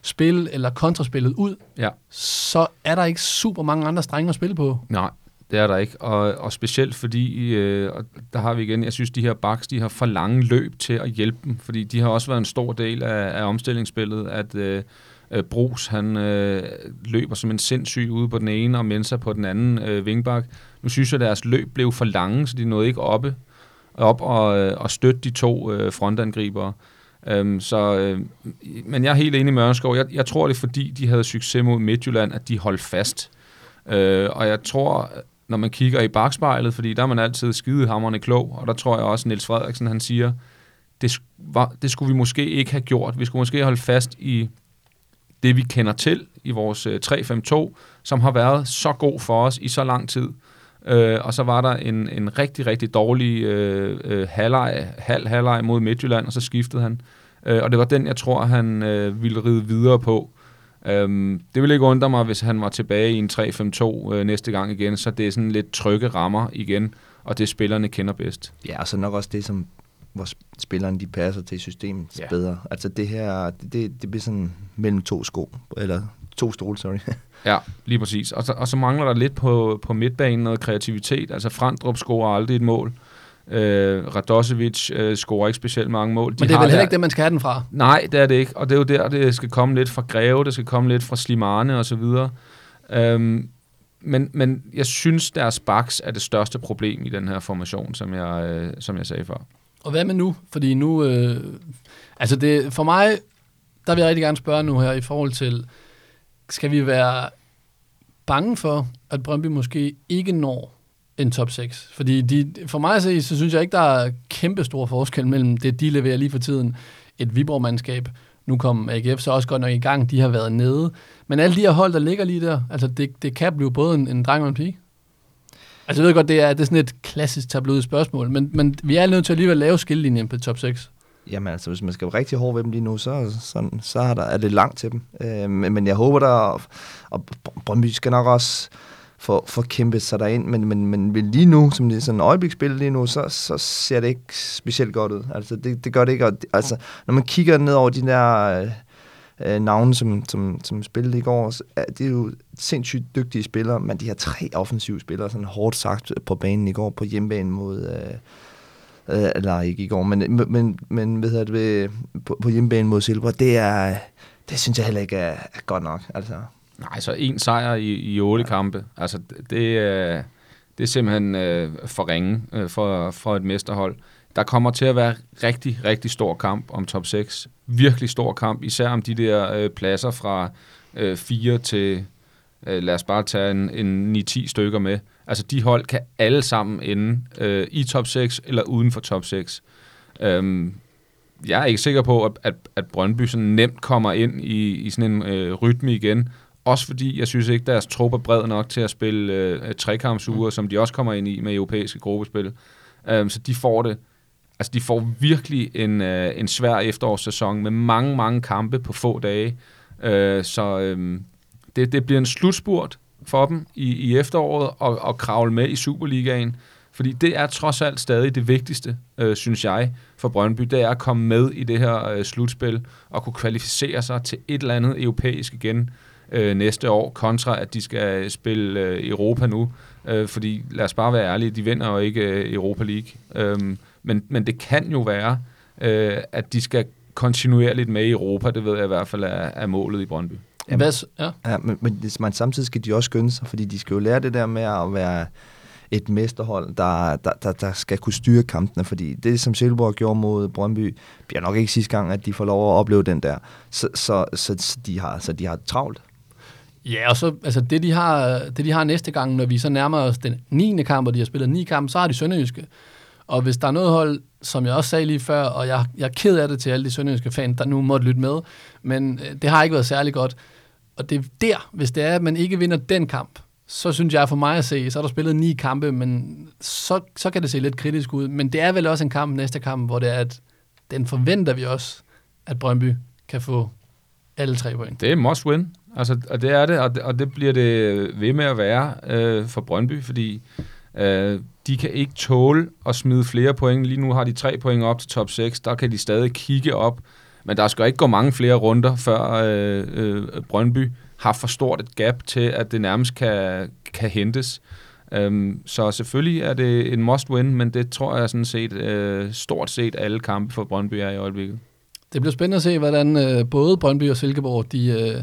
spil, eller kontraspillet ud, ja. så er der ikke super mange andre strenge at spille på. Nej, det er der ikke, og, og specielt fordi, øh, og der har vi igen, jeg synes, de her backs, de har for lange løb til at hjælpe dem, fordi de har også været en stor del af, af omstillingsspillet, at øh, øh, Brugs, han øh, løber som en sindssyg ude på den ene, og Mensa på den anden øh, vingbak. Nu synes jeg, at deres løb blev for lange, så de nåede ikke oppe, op og, øh, og støtte de to øh, frontangribere. Øhm, så, øh, men jeg er helt enig med Ørnskov. Jeg, jeg tror, det er fordi, de havde succes mod Midtjylland, at de holdt fast. Øh, og jeg tror, når man kigger i bagspejlet, fordi der er man altid skidehammerende klog, og der tror jeg også, Niels Frederiksen han siger, det, var, det skulle vi måske ikke have gjort. Vi skulle måske holde fast i det, vi kender til i vores øh, 3-5-2, som har været så god for os i så lang tid. Øh, og så var der en, en rigtig, rigtig dårlig øh, øh, halvleg, halv halvleg mod Midtjylland, og så skiftede han. Øh, og det var den, jeg tror, han øh, ville ride videre på. Øhm, det ville ikke undre mig, hvis han var tilbage i en 3-5-2 øh, næste gang igen, så det er sådan lidt trygge rammer igen, og det spillerne kender bedst. Ja, og så nok også det, som hvor spillerne de passer til systemet Ja. bedre. Altså det her, det, det, det bliver sådan mellem to sko, eller to stole, sorry. Ja, lige præcis. Og så, og så mangler der lidt på, på midtbanen noget kreativitet. Altså Frandrup scorer aldrig et mål. Øh, Radosevic øh, scorer ikke specielt mange mål. Men det er vel heller ikke det, man skal have den fra. Nej, det er det ikke. Og det er jo der, det skal komme lidt fra Greve, det skal komme lidt fra Slimane og så videre. Øhm, men, men jeg synes, deres baks er det største problem i den her formation, som jeg, øh, som jeg sagde før. Og hvad med nu? Fordi nu, øh, altså det, for mig, der vil jeg rigtig gerne spørge nu her i forhold til, skal vi være bange for, at Brøndby måske ikke når en top 6? Fordi de, for mig at se, så synes jeg ikke, der er kæmpe stor forskel mellem det, de leverer lige for tiden. Et Viborg-mandskab, nu kom AGF så også godt nok i gang, de har været nede. Men alle de her hold, der ligger lige der, altså det, det kan blive både en, en dreng og en pige. Altså jeg ved godt, det er, det er sådan et klassisk tabloidt spørgsmål, men, men vi er nødt til alligevel at lave skillelinjen på top 6. Jamen altså, hvis man skal være rigtig hård ved dem lige nu, så, så, så er, der, er det langt til dem. Øh, men, men jeg håber der, og Brøndby skal nok også for, for kæmpet sig derind, men, men, men men lige nu, som det er sådan en øjebliksspil lige nu, så, så ser det ikke specielt godt ud. Altså, det, det gør det ikke. Og altså, når man kigger ned over de der øh, øh, navne, som, som, som spillede i går, så er det er jo sindssygt dygtige spillere, men de har tre offensive spillere, sådan hårdt sagt, på banen i går på hjemmebane mod... Øh, Øh, eller ikke i går, men, men, men hvad hedder det, på, på hjemmebane mod Silber, det er, det synes jeg heller ikke er, er godt nok. Altså, Nej, så en sejr i, i otte kampe. Altså, det, er, det er simpelthen øh, for ringe øh, for, for et mesterhold. Der kommer til at være rigtig, rigtig stor kamp om top 6. Virkelig stor kamp, især om de der øh, pladser fra øh, 4 til, øh, lad os bare tage en, en 9-10 stykker med. Altså, de hold kan alle sammen ende øh, i top 6 eller uden for top 6. Øhm, jeg er ikke sikker på, at, at, at Brøndby sådan nemt kommer ind i, i sådan en øh, rytme igen. Også fordi, jeg synes ikke, deres trup er bred nok til at spille øh, trekampsuger, som de også kommer ind i med europæiske gruppespil. Um, så de får det. Altså, de får virkelig en, øh, en svær efterårssæson med mange, mange kampe på få dage. Øh, så øh, det, det bliver en slutspurt for dem i, i efteråret og, og kravle med i Superligaen. Fordi det er trods alt stadig det vigtigste, øh, synes jeg, for Brøndby. Det er at komme med i det her øh, slutspil og kunne kvalificere sig til et eller andet europæisk igen øh, næste år, kontra at de skal spille øh, Europa nu. Øh, fordi lad os bare være ærlige, de vinder jo ikke øh, Europa League. Øh, men, men det kan jo være, øh, at de skal kontinuerligt med i Europa. Det ved jeg i hvert fald er, er målet i Brøndby. Jamen. Hvad, ja. ja, men, men man, samtidig skal de også skynde sig, fordi de skal jo lære det der med at være et mesterhold, der, der, der, der skal kunne styre kampene, fordi det, som Silkeborg gjorde mod Brøndby, bliver nok ikke sidste gang, at de får lov at opleve den der. Så, så, så, så, de, har, så de har travlt. Ja, og så altså det, de har, det, de har næste gang, når vi så nærmer os den 9. kamp, og de har spillet 9 kampe, så har de Sønderjyske. Og hvis der er noget hold, som jeg også sagde lige før, og jeg, jeg er ked af det til alle de sønderjyske fans, der nu måtte lytte med, men øh, det har ikke været særlig godt. Og det er der, hvis det er, at man ikke vinder den kamp, så synes jeg for mig at se, så er der spillet ni kampe, men så, så kan det se lidt kritisk ud. Men det er vel også en kamp, næste kamp, hvor det er, at den forventer vi også, at Brøndby kan få alle tre point. Det er must win. Altså, og det er det, og det, og det bliver det ved med at være øh, for Brøndby, fordi øh, de kan ikke tåle at smide flere point. Lige nu har de tre point op til top 6, der kan de stadig kigge op, men der skal ikke gå mange flere runder, før øh, øh, Brøndby har for stort et gap til, at det nærmest kan, kan hentes. Øhm, så selvfølgelig er det en must win, men det tror jeg sådan set øh, stort set alle kampe for Brøndby er i øjeblikket. Det bliver spændende at se, hvordan øh, både Brøndby og Silkeborg, de, øh,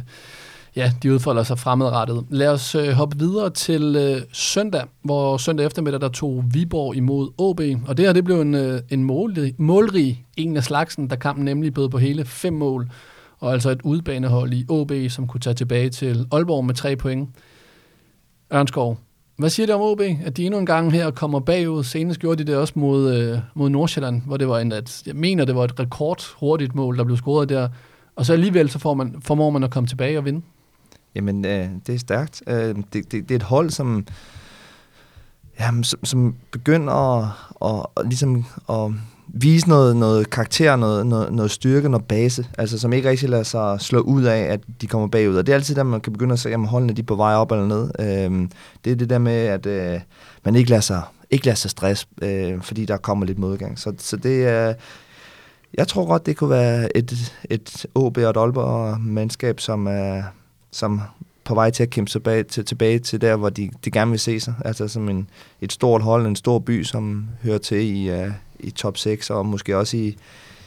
ja, de udfolder sig fremadrettet. Lad os øh, hoppe videre til øh, søndag, hvor søndag eftermiddag, der tog Viborg imod AB. Og det her, det blev en, øh, en målrig, målrig en af slagsen, der kampen nemlig bød på hele fem mål. Og altså et udbanehold i AB, som kunne tage tilbage til Aalborg med tre point. Ørnskov, hvad siger det om OB, at de endnu en gang her kommer bagud? Senest gjorde de det også mod, øh, mod Nordsjælland, hvor det var en, at, jeg mener, det var et rekordhurtigt mål, der blev scoret der. Og så alligevel så får man, formår man at komme tilbage og vinde. Jamen, øh, det er stærkt. Øh, det, det, det er et hold, som, jamen, som, som begynder at, at, at, ligesom at vise noget, noget karakter, noget, noget, noget styrke, noget base, altså som ikke rigtig lader sig slå ud af, at de kommer bagud. Og det er altid der, man kan begynde at se, om holdene de er på vej op eller ned. Øh, det er det der med, at øh, man ikke lader sig, ikke lader sig stress, øh, fordi der kommer lidt modgang. Så, så det er... Jeg tror godt, det kunne være et, et OB og et Aalborg-mandskab, som er, som på vej til at kæmpe tilbage til, tilbage til der, hvor de, de gerne vil se sig. Altså som en, et stort hold, en stor by, som hører til i, uh, i top 6, og måske også i,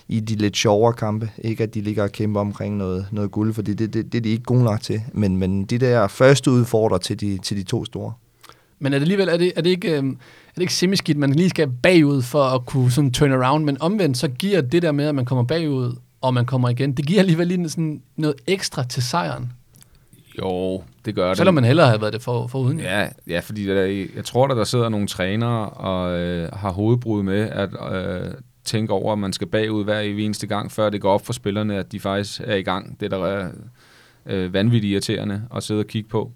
i de lidt sjovere kampe. Ikke at de ligger og kæmper omkring noget, noget guld, for det, det, det, det er de ikke gode nok til. Men, men de der første udfordrer til de, til de to store. Men er det alligevel, er det, er det ikke, øh, er det ikke semiskidt, man lige skal bagud for at kunne sådan turn around, men omvendt så giver det der med, at man kommer bagud, og man kommer igen, det giver alligevel lige sådan noget ekstra til sejren. Jo, det gør det. Selvom man hellere har været det for, for uden. Ja, ja fordi der, jeg tror, at der sidder nogle trænere og øh, har hovedbrud med at øh, tænke over, at man skal bagud hver eneste gang, før det går op for spillerne, at de faktisk er i gang. Det der er øh, vanvittigt irriterende at sidde og kigge på.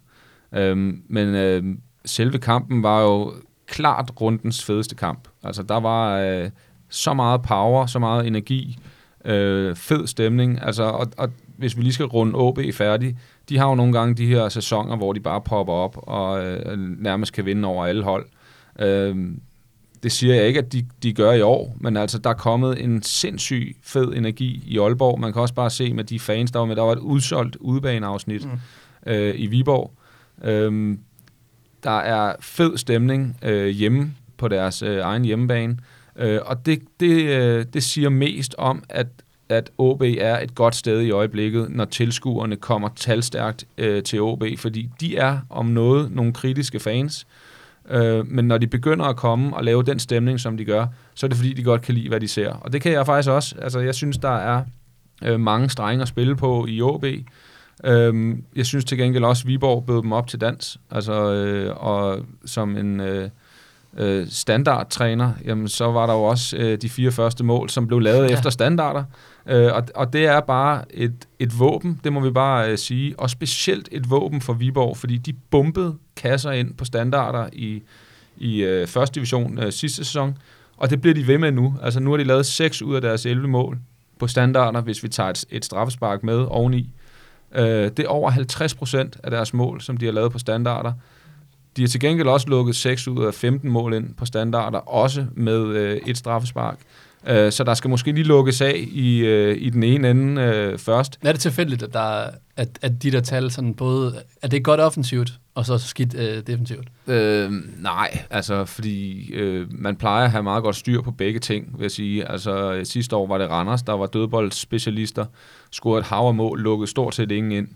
Øhm, men øh, selve kampen var jo klart rundens fedeste kamp. Altså, der var øh, så meget power, så meget energi, øh, fed stemning. Altså, og, og hvis vi lige skal runde OB færdig, de har jo nogle gange de her sæsoner, hvor de bare popper op og øh, nærmest kan vinde over alle hold. Øh, det siger jeg ikke, at de, de gør i år, men altså, der er kommet en sindssyg fed energi i Aalborg. Man kan også bare se med de fans, der var med. Der var et udsolgt udebaneafsnit mm. øh, i Viborg. Øh, der er fed stemning øh, hjemme på deres øh, egen hjemmebane. Øh, og det, det, øh, det siger mest om, at at OB er et godt sted i øjeblikket, når tilskuerne kommer talstærkt øh, til OB, fordi de er om noget nogle kritiske fans. Øh, men når de begynder at komme og lave den stemning, som de gør, så er det fordi, de godt kan lide, hvad de ser. Og det kan jeg faktisk også. Altså, jeg synes, der er øh, mange strenge at spille på i OB. Øh, jeg synes til gengæld også, at Viborg bød dem op til dans. Altså, øh, og som en... Øh, øh, standardtræner, jamen så var der jo også øh, de fire første mål, som blev lavet ja. efter standarder. Øh, og, og det er bare et, et våben, det må vi bare øh, sige. Og specielt et våben for Viborg, fordi de bumpede kasser ind på standarder i, i øh, første division øh, sidste sæson. Og det bliver de ved med nu. Altså nu har de lavet 6 ud af deres 11 mål på standarder, hvis vi tager et, et straffespark med oveni. Øh, det er over 50 procent af deres mål, som de har lavet på standarder. De har til gengæld også lukket 6 ud af 15 mål ind på standarder, også med øh, et straffespark. Øh, så der skal måske lige lukkes af i, øh, i den ene ende øh, først. Er det tilfældigt, at, der, at, at de der tal sådan både... Er det godt offensivt, og så skidt øh, defensivt? Øh, nej, altså fordi øh, man plejer at have meget godt styr på begge ting, vil jeg sige. Altså sidste år var det Randers, der var dødboldspecialister, scorede et hav af mål, lukkede stort set ingen ind.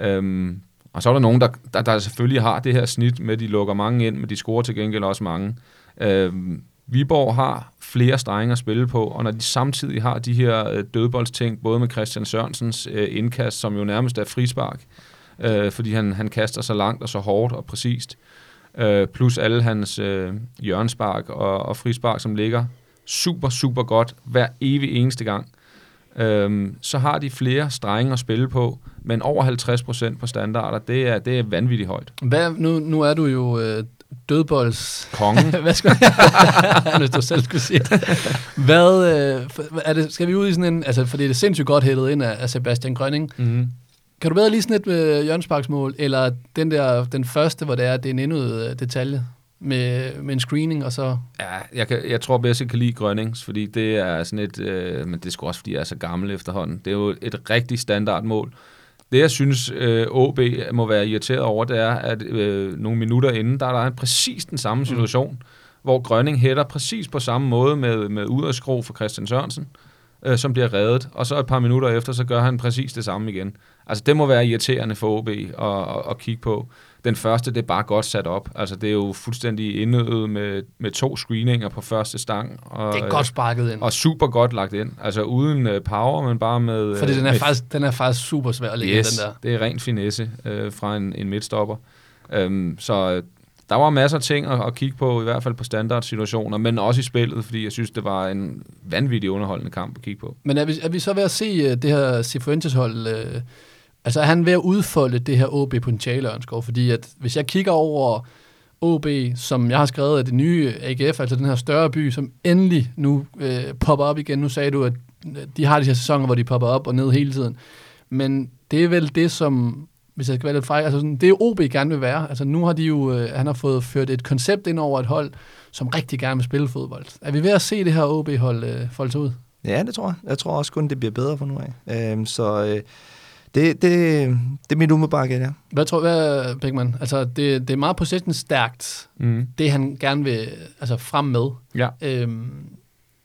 Øh, og så er der nogen, der, der, der selvfølgelig har det her snit med, de lukker mange ind, men de scorer til gengæld også mange. Øh, Viborg har flere strenge at spille på, og når de samtidig har de her øh, dødboldsting, både med Christian Sørensens øh, indkast, som jo nærmest er frispark, øh, fordi han, han kaster så langt og så hårdt og præcist, øh, plus alle hans øh, hjørnspark og, og frispark, som ligger super, super godt hver evig eneste gang, øh, så har de flere strenge at spille på, men over 50 procent på standarder, det er, det er vanvittigt højt. Hvad, nu, nu er du jo øh, dødbolds... Kongen. Hvad skal Hvis du selv skulle sige det. Hvad, øh, er det, skal vi ud i sådan en... Altså, fordi det er sindssygt godt hættet ind af, af Sebastian Grønning. Mm-hmm. Kan du bedre lige sådan et med Jørgens Parksmål, eller den der, den første, hvor det er, det er en endnu øh, detalje? Med, med en screening, og så... Ja, jeg, kan, jeg tror bedst, jeg kan lide Grønnings, fordi det er sådan et... Øh, men det er også, fordi jeg er så gammel efterhånden. Det er jo et rigtig standardmål. Det, jeg synes, øh, OB må være irriteret over, det er, at øh, nogle minutter inden, der er der præcis den samme mm. situation, mm. hvor Grønning hætter præcis på samme måde med, med udadskro for Christian Sørensen, øh, som bliver reddet, og så et par minutter efter, så gør han præcis det samme igen. Altså, det må være irriterende for OB at, at, at kigge på. Den første, det er bare godt sat op. Altså, det er jo fuldstændig indøvet med, med to screeninger på første stang. Og, det er godt sparket ind. Og super godt lagt ind. Altså, uden uh, power, men bare med... Fordi den er, med, faktisk, den er faktisk super svær at lægge yes, den der. det er ren finesse uh, fra en, en midtstopper. Øhm, så øh, der var masser af ting at, at kigge på, i hvert fald på standardsituationer, men også i spillet, fordi jeg synes, det var en vanvittig underholdende kamp at kigge på. Men er vi, er vi så ved at se uh, det her Cifuentes hold, uh, altså er han ved at udfolde det her OB-potentiale, Ørnskov? Fordi at hvis jeg kigger over OB, som jeg har skrevet af det nye AGF, altså den her større by, som endelig nu øh, popper op igen. Nu sagde du, at øh, de har de her sæsoner, hvor de popper op og ned hele tiden. Men det er vel det, som hvis jeg skal være lidt fejl, altså sådan, det er OB gerne vil være. Altså nu har de jo, øh, han har fået ført et koncept ind over et hold, som rigtig gerne vil spille fodbold. Er vi ved at se det her OB-hold øh, folde sig ud? Ja, det tror jeg. Jeg tror også kun, det bliver bedre for nu af. Øhm, så øh, det, det, det er mit umiddelbare ja. Hvad tror du, hvad, Beckmann? Altså, det, det er meget possession stærkt, mm. det han gerne vil altså, frem med. Ja. Øhm,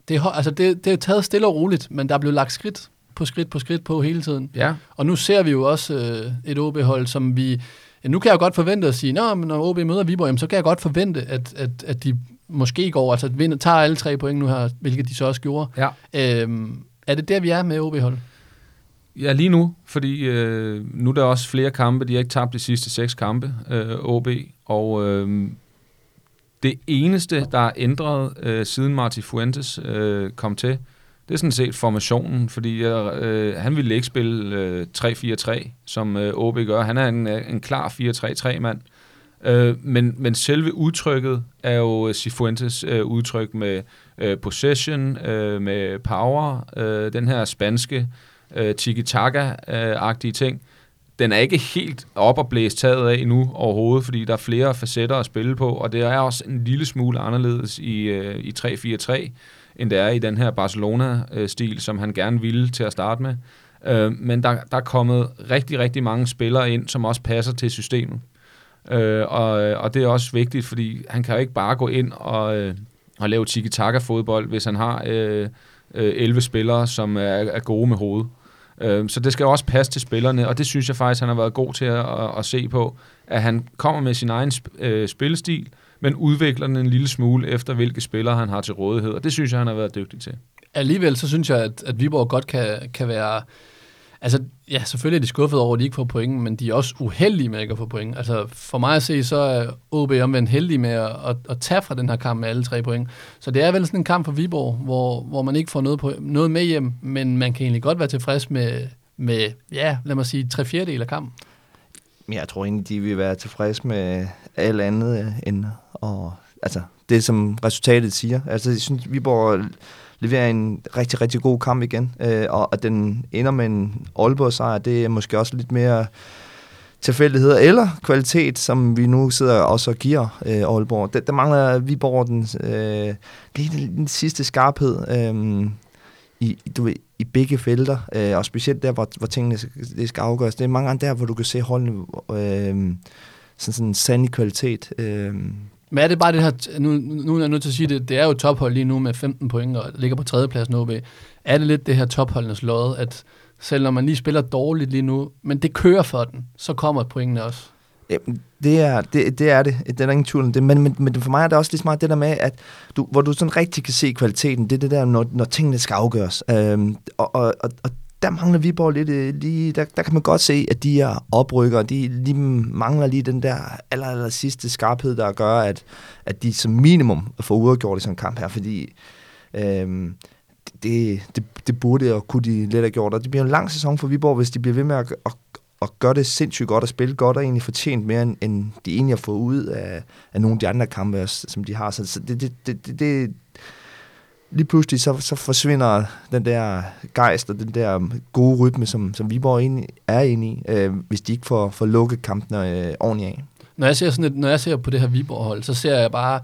det, altså, det, det er taget stille og roligt, men der er blevet lagt skridt på skridt på skridt på hele tiden. Ja. Og nu ser vi jo også øh, et OB-hold, som vi... Ja, nu kan jeg jo godt forvente at sige, Nå, men når OB møder Viborg, jamen, så kan jeg godt forvente, at, at, at de måske går, altså at vinder, tager alle tre point nu her, hvilket de så også gjorde. Ja. Øhm, er det der, vi er med OB-hold? Ja, lige nu, fordi øh, nu er der også flere kampe. De har ikke tabt de sidste seks kampe, øh, OB. Og øh, det eneste, der er ændret øh, siden Marti Fuentes øh, kom til, det er sådan set formationen, fordi øh, øh han ville ikke spille øh, 3-4-3, som øh, OB gør. Han er en, øh, en klar 4-3-3-mand. Øh, men, men selve udtrykket er jo øh, Sifuentes øh, udtryk med øh, possession, øh, med power, øh, den her spanske øh, tiki-taka-agtige ting. Den er ikke helt op og blæst taget af endnu overhovedet, fordi der er flere facetter at spille på, og det er også en lille smule anderledes i, øh, i 3-4-3 end det er i den her Barcelona-stil, som han gerne ville til at starte med. Øh, men der, der er kommet rigtig, rigtig mange spillere ind, som også passer til systemet. Øh, og, og det er også vigtigt, fordi han kan jo ikke bare gå ind og, øh, og lave tiki-taka-fodbold, hvis han har øh, øh 11 spillere, som er, er gode med hovedet. Øhm, så det skal også passe til spillerne, og det synes jeg faktisk, han har været god til at, at, at se på, at han kommer med sin egen øh, spillestil, men udvikler den en lille smule efter, hvilke spillere han har til rådighed, og det synes jeg, han har været dygtig til. Alligevel så synes jeg, at, at Viborg godt kan, kan være... Altså, ja, selvfølgelig er de skuffet over, at de ikke får point, men de er også uheldige med ikke at få point. Altså, for mig at se, så er OB omvendt heldig med at, at, at tage fra den her kamp med alle tre point. Så det er vel sådan en kamp for Viborg, hvor, hvor man ikke får noget, på, noget med hjem, men man kan egentlig godt være tilfreds med, med ja, lad mig sige, tre fjerdedel af kampen. Jeg tror egentlig, de vil være tilfreds med alt andet end og altså, det, som resultatet siger. Altså, jeg synes, Viborg leverer en rigtig, rigtig god kamp igen, øh, og at den ender med en Aalborg-sejr, det er måske også lidt mere tilfældigheder eller kvalitet, som vi nu sidder også og giver øh, Aalborg. Der, der mangler Viborg den, øh, lige den, den sidste skarphed øh, i, du ved, i begge felter, øh, og specielt der, hvor, hvor tingene det skal afgøres. Det er mange gange der, hvor du kan se holdene øh, sådan, sådan sand i kvalitet. Øh, men er det bare det her, nu, nu er jeg nødt til at sige det, det er jo tophold lige nu med 15 point og ligger på tredjepladsen OB. Er det lidt det her topholdenes lod, at selv når man lige spiller dårligt lige nu, men det kører for den, så kommer pointene også? Jamen, det er det, det, er det. Det er der ingen tvivl om det. Men, men, men for mig er det også lige smart det der med, at du, hvor du sådan rigtig kan se kvaliteten, det er det der, når, når tingene skal afgøres. Øhm, og, og, og, og der mangler Viborg lidt, øh, lige, der, der kan man godt se, at de er oprykker, de, lige mangler lige den der aller, aller sidste skarphed, der gør, at, at de som minimum får uafgjort i sådan en kamp her, fordi øhm, det, det, det burde og kunne de let have gjort, og det bliver en lang sæson for Viborg, hvis de bliver ved med at, at, at gøre det sindssygt godt og spille godt, og egentlig fortjent mere, end, end de egentlig har fået ud af, af nogle af de andre kampe, som de har. Så det, det, det, det, det lige pludselig så, så forsvinder den der gejst og den der gode rytme, som, som Viborg egentlig er inde i, øh, hvis de ikke får, får lukket kampene øh, ordentligt af. Når jeg, ser sådan et, når jeg ser på det her Viborg-hold, så ser jeg bare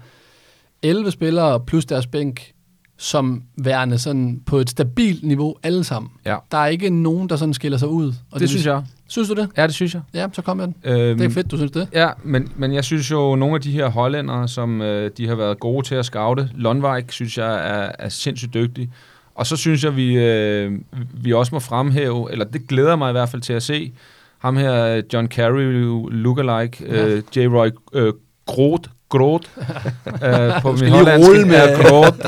11 spillere plus deres bænk, som værende sådan på et stabilt niveau alle sammen. Ja. Der er ikke nogen, der sådan skiller sig ud. Og det, det synes jeg. Synes du det? Ja, det synes jeg. Ja, så kom med den. Øhm, det er fedt, du synes det. Ja, men, men jeg synes jo, nogle af de her hollændere, som øh, de har været gode til at scoute, Lundvik synes jeg er, er sindssygt dygtig. Og så synes jeg, vi, øh, vi også må fremhæve, eller det glæder mig i hvert fald til at se, ham her, John Carey lookalike, ja. øh, J. Roy øh, Groth, Groth, øh, på min hollandske, med Groth.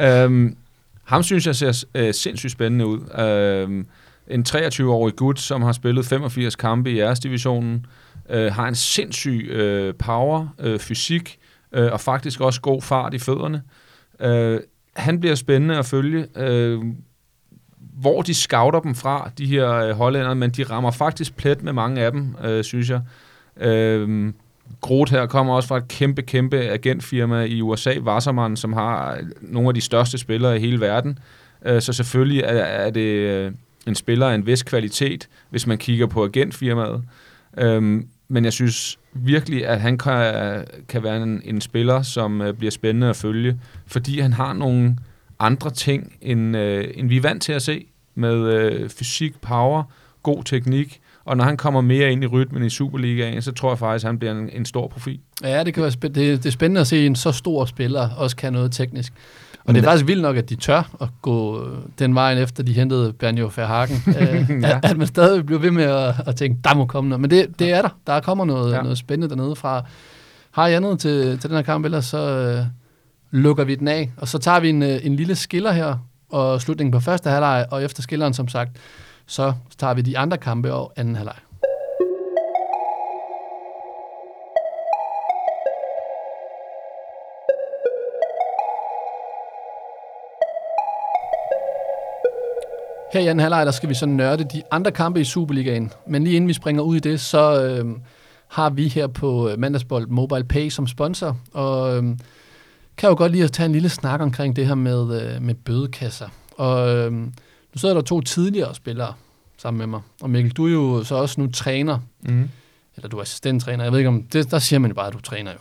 øhm, ham synes jeg ser øh, sindssygt spændende ud. Øh, en 23-årig gut, som har spillet 85 kampe i æresdivisionen, øh, har en sindssyg øh, power, øh, fysik, øh, og faktisk også god fart i fødderne. Øh, han bliver spændende at følge, øh, hvor de scouter dem fra, de her øh, hollændere, men de rammer faktisk plet med mange af dem, øh, synes jeg. Øh, Groth her kommer også fra et kæmpe, kæmpe agentfirma i USA, Wasserman, som har øh, nogle af de største spillere i hele verden. Øh, så selvfølgelig er, er det øh, en spiller af en vis kvalitet, hvis man kigger på agentfirmaet. Øhm, men jeg synes virkelig, at han kan, kan være en, en spiller, som bliver spændende at følge, fordi han har nogle andre ting, end, end vi er vant til at se, med fysik, power, god teknik, og når han kommer mere ind i rytmen i Superligaen, så tror jeg faktisk, at han bliver en, en stor profil. Ja, det kan være spæ- det, det er spændende at se en så stor spiller også kan noget teknisk. Og det er faktisk vildt nok, at de tør at gå øh, den vejen efter, de hentede Bernjo Verhagen. øh, ja. at, at man stadig bliver ved med at, at tænke, der må komme noget. Men det, det er der. Der kommer noget, ja. noget spændende dernede fra. Har I andet til, til den her kamp, ellers så øh, lukker vi den af. Og så tager vi en, øh, en lille skiller her, og slutningen på første halvleg, og efter skilleren, som sagt, så tager vi de andre kampe og anden halvleg. Her i anden halvleg, der skal vi så nørde de andre kampe i Superligaen. Men lige inden vi springer ud i det, så øh, har vi her på øh, Mandagsbold Mobile Pay som sponsor. Og øh, kan jo godt lige at tage en lille snak omkring det her med, øh, med bødekasser. Og øh, nu sidder der to tidligere spillere sammen med mig. Og Mikkel, du er jo så også nu træner. Mm. Eller du er assistenttræner. Jeg ved ikke om... Det, der siger man jo bare, at du træner jo.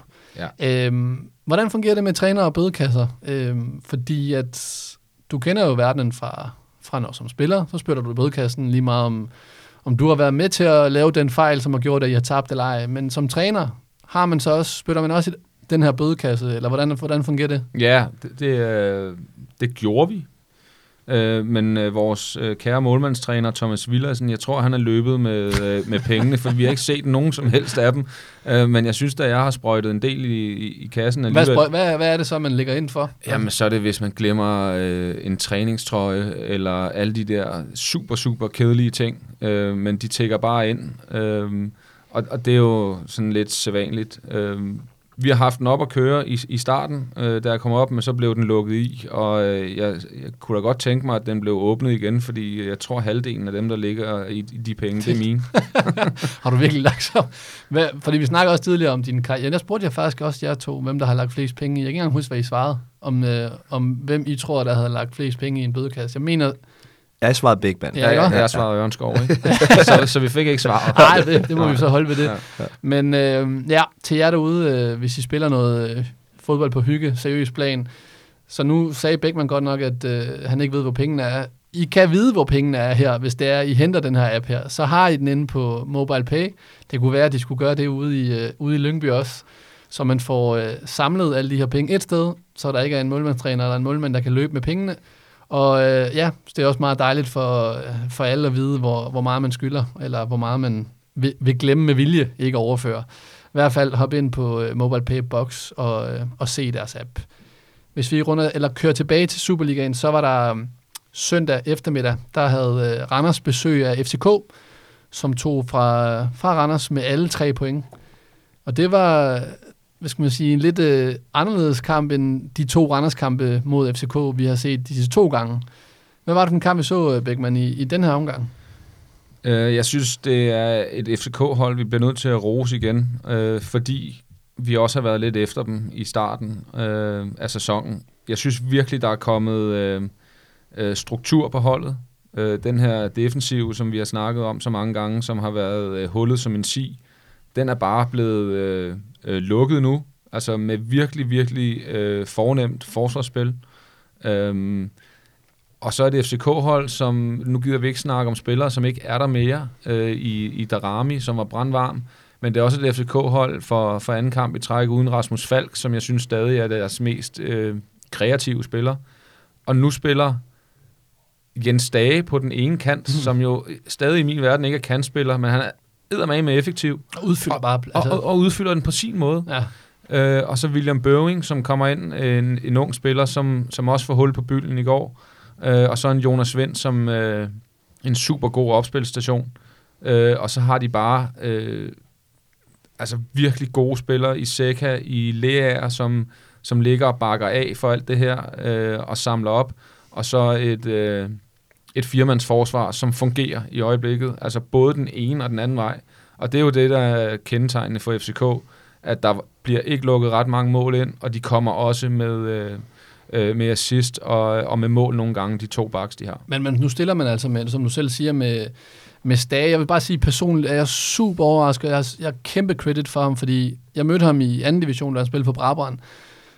Ja. Øhm, hvordan fungerer det med træner og bødekasser? Øhm, fordi at du kender jo verdenen fra, fra når som spiller, så spiller du i bødekassen lige meget om, om du har været med til at lave den fejl, som har gjort, at I har tabt eller ej. Men som træner, har man så også, spiller man også i den her bødekasse, eller hvordan, hvordan fungerer det? Ja, det, det, øh, det gjorde vi Øh, men øh, vores øh, kære målmandstræner Thomas Villersen, jeg tror, han er løbet med, øh, med pengene, for vi har ikke set nogen som helst af dem. Øh, men jeg synes at jeg har sprøjtet en del i, i, i kassen alligevel. Hvad, sprøj, hvad, hvad er det så, man lægger ind for? Jamen, så er det, hvis man glemmer øh, en træningstrøje, eller alle de der super, super kedelige ting. Øh, men de tækker bare ind. Øh, og, og det er jo sådan lidt sædvanligt. Øh, vi har haft den op at køre i, i starten, øh, da jeg kom op, men så blev den lukket i, og øh, jeg, jeg kunne da godt tænke mig, at den blev åbnet igen, fordi jeg tror, halvdelen af dem, der ligger i, i de penge, det er mine. har du virkelig lagt så? Hvad, fordi vi snakkede også tidligere om din karriere. Jeg spurgte jeg faktisk også jer to, hvem der har lagt flest penge i. Jeg kan ikke engang huske, hvad I svarede, om, øh, om hvem I tror, der havde lagt flest penge i en bødekasse. Jeg mener, jeg svarede Big Ben. Ja, ja, jeg svarede Ørnskov, ikke? så, så vi fik ikke svar. Nej, det, det må vi så holde ved det. Ja, ja. Men øh, ja, til jer derude, øh, hvis I spiller noget øh, fodbold på hygge, seriøs plan, så nu sagde Beckmann godt nok, at øh, han ikke ved, hvor pengene er. I kan vide, hvor pengene er her, hvis det er, I henter den her app her. Så har I den inde på Mobile Pay. Det kunne være, at de skulle gøre det ude i, øh, ude i Lyngby også, så man får øh, samlet alle de her penge et sted, så der ikke er en målmandstræner eller en målmand, der kan løbe med pengene, og øh, ja, det er også meget dejligt for, øh, for alle at vide, hvor, hvor meget man skylder, eller hvor meget man vil, vil glemme med vilje, ikke overføre. I hvert fald hop ind på øh, MobilePay Box og, øh, og se deres app. Hvis vi runder, eller kører tilbage til Superligaen, så var der øh, søndag eftermiddag, der havde øh, Randers besøg af FCK, som tog fra, fra Randers med alle tre point. Og det var hvad skal man sige, en lidt øh, anderledes kamp end de to Randers-kampe mod FCK, vi har set de sidste to gange. Hvad var det for en kamp, vi så, øh, Bækman, i, i den her omgang? Øh, jeg synes, det er et FCK-hold, vi bliver nødt til at rose igen, øh, fordi vi også har været lidt efter dem i starten øh, af sæsonen. Jeg synes virkelig, der er kommet øh, øh, struktur på holdet. Øh, den her defensiv, som vi har snakket om så mange gange, som har været øh, hullet som en si, den er bare blevet øh, øh, lukket nu, altså med virkelig, virkelig øh, fornemt forsvarsspil. Øhm, og så er det FCK-hold, som nu gider vi ikke snakke om spillere, som ikke er der mere øh, i, i Darami, som var brandvarm. Men det er også et FCK-hold for, for anden kamp i træk uden Rasmus Falk, som jeg synes stadig er deres mest øh, kreative spiller. Og nu spiller Jens Dage på den ene kant, mm. som jo stadig i min verden ikke er kantspiller, men han er eddermame med effektiv. Og udfylder bare... Altså. Og, og, og udfylder den på sin måde. Ja. Øh, og så William Bøving, som kommer ind, en, en ung spiller, som, som også får hul på bylden i går. Øh, og så en Jonas Vind, som øh, en super god opspilstation. Øh, og så har de bare øh, altså virkelig gode spillere i Seca, i Lea, som, som ligger og bakker af for alt det her øh, og samler op. Og så et, øh, et firmandsforsvar, som fungerer i øjeblikket. Altså både den ene og den anden vej. Og det er jo det, der er kendetegnende for FCK, at der bliver ikke lukket ret mange mål ind, og de kommer også med... Øh, øh, med assist og, og med mål nogle gange, de to baks, de har. Men, men nu stiller man altså med, som du selv siger, med, med Stage. Jeg vil bare sige personligt, at jeg er super overrasket. Jeg har, jeg har kæmpe credit for ham, fordi jeg mødte ham i anden division, da han spillede på Brabrand.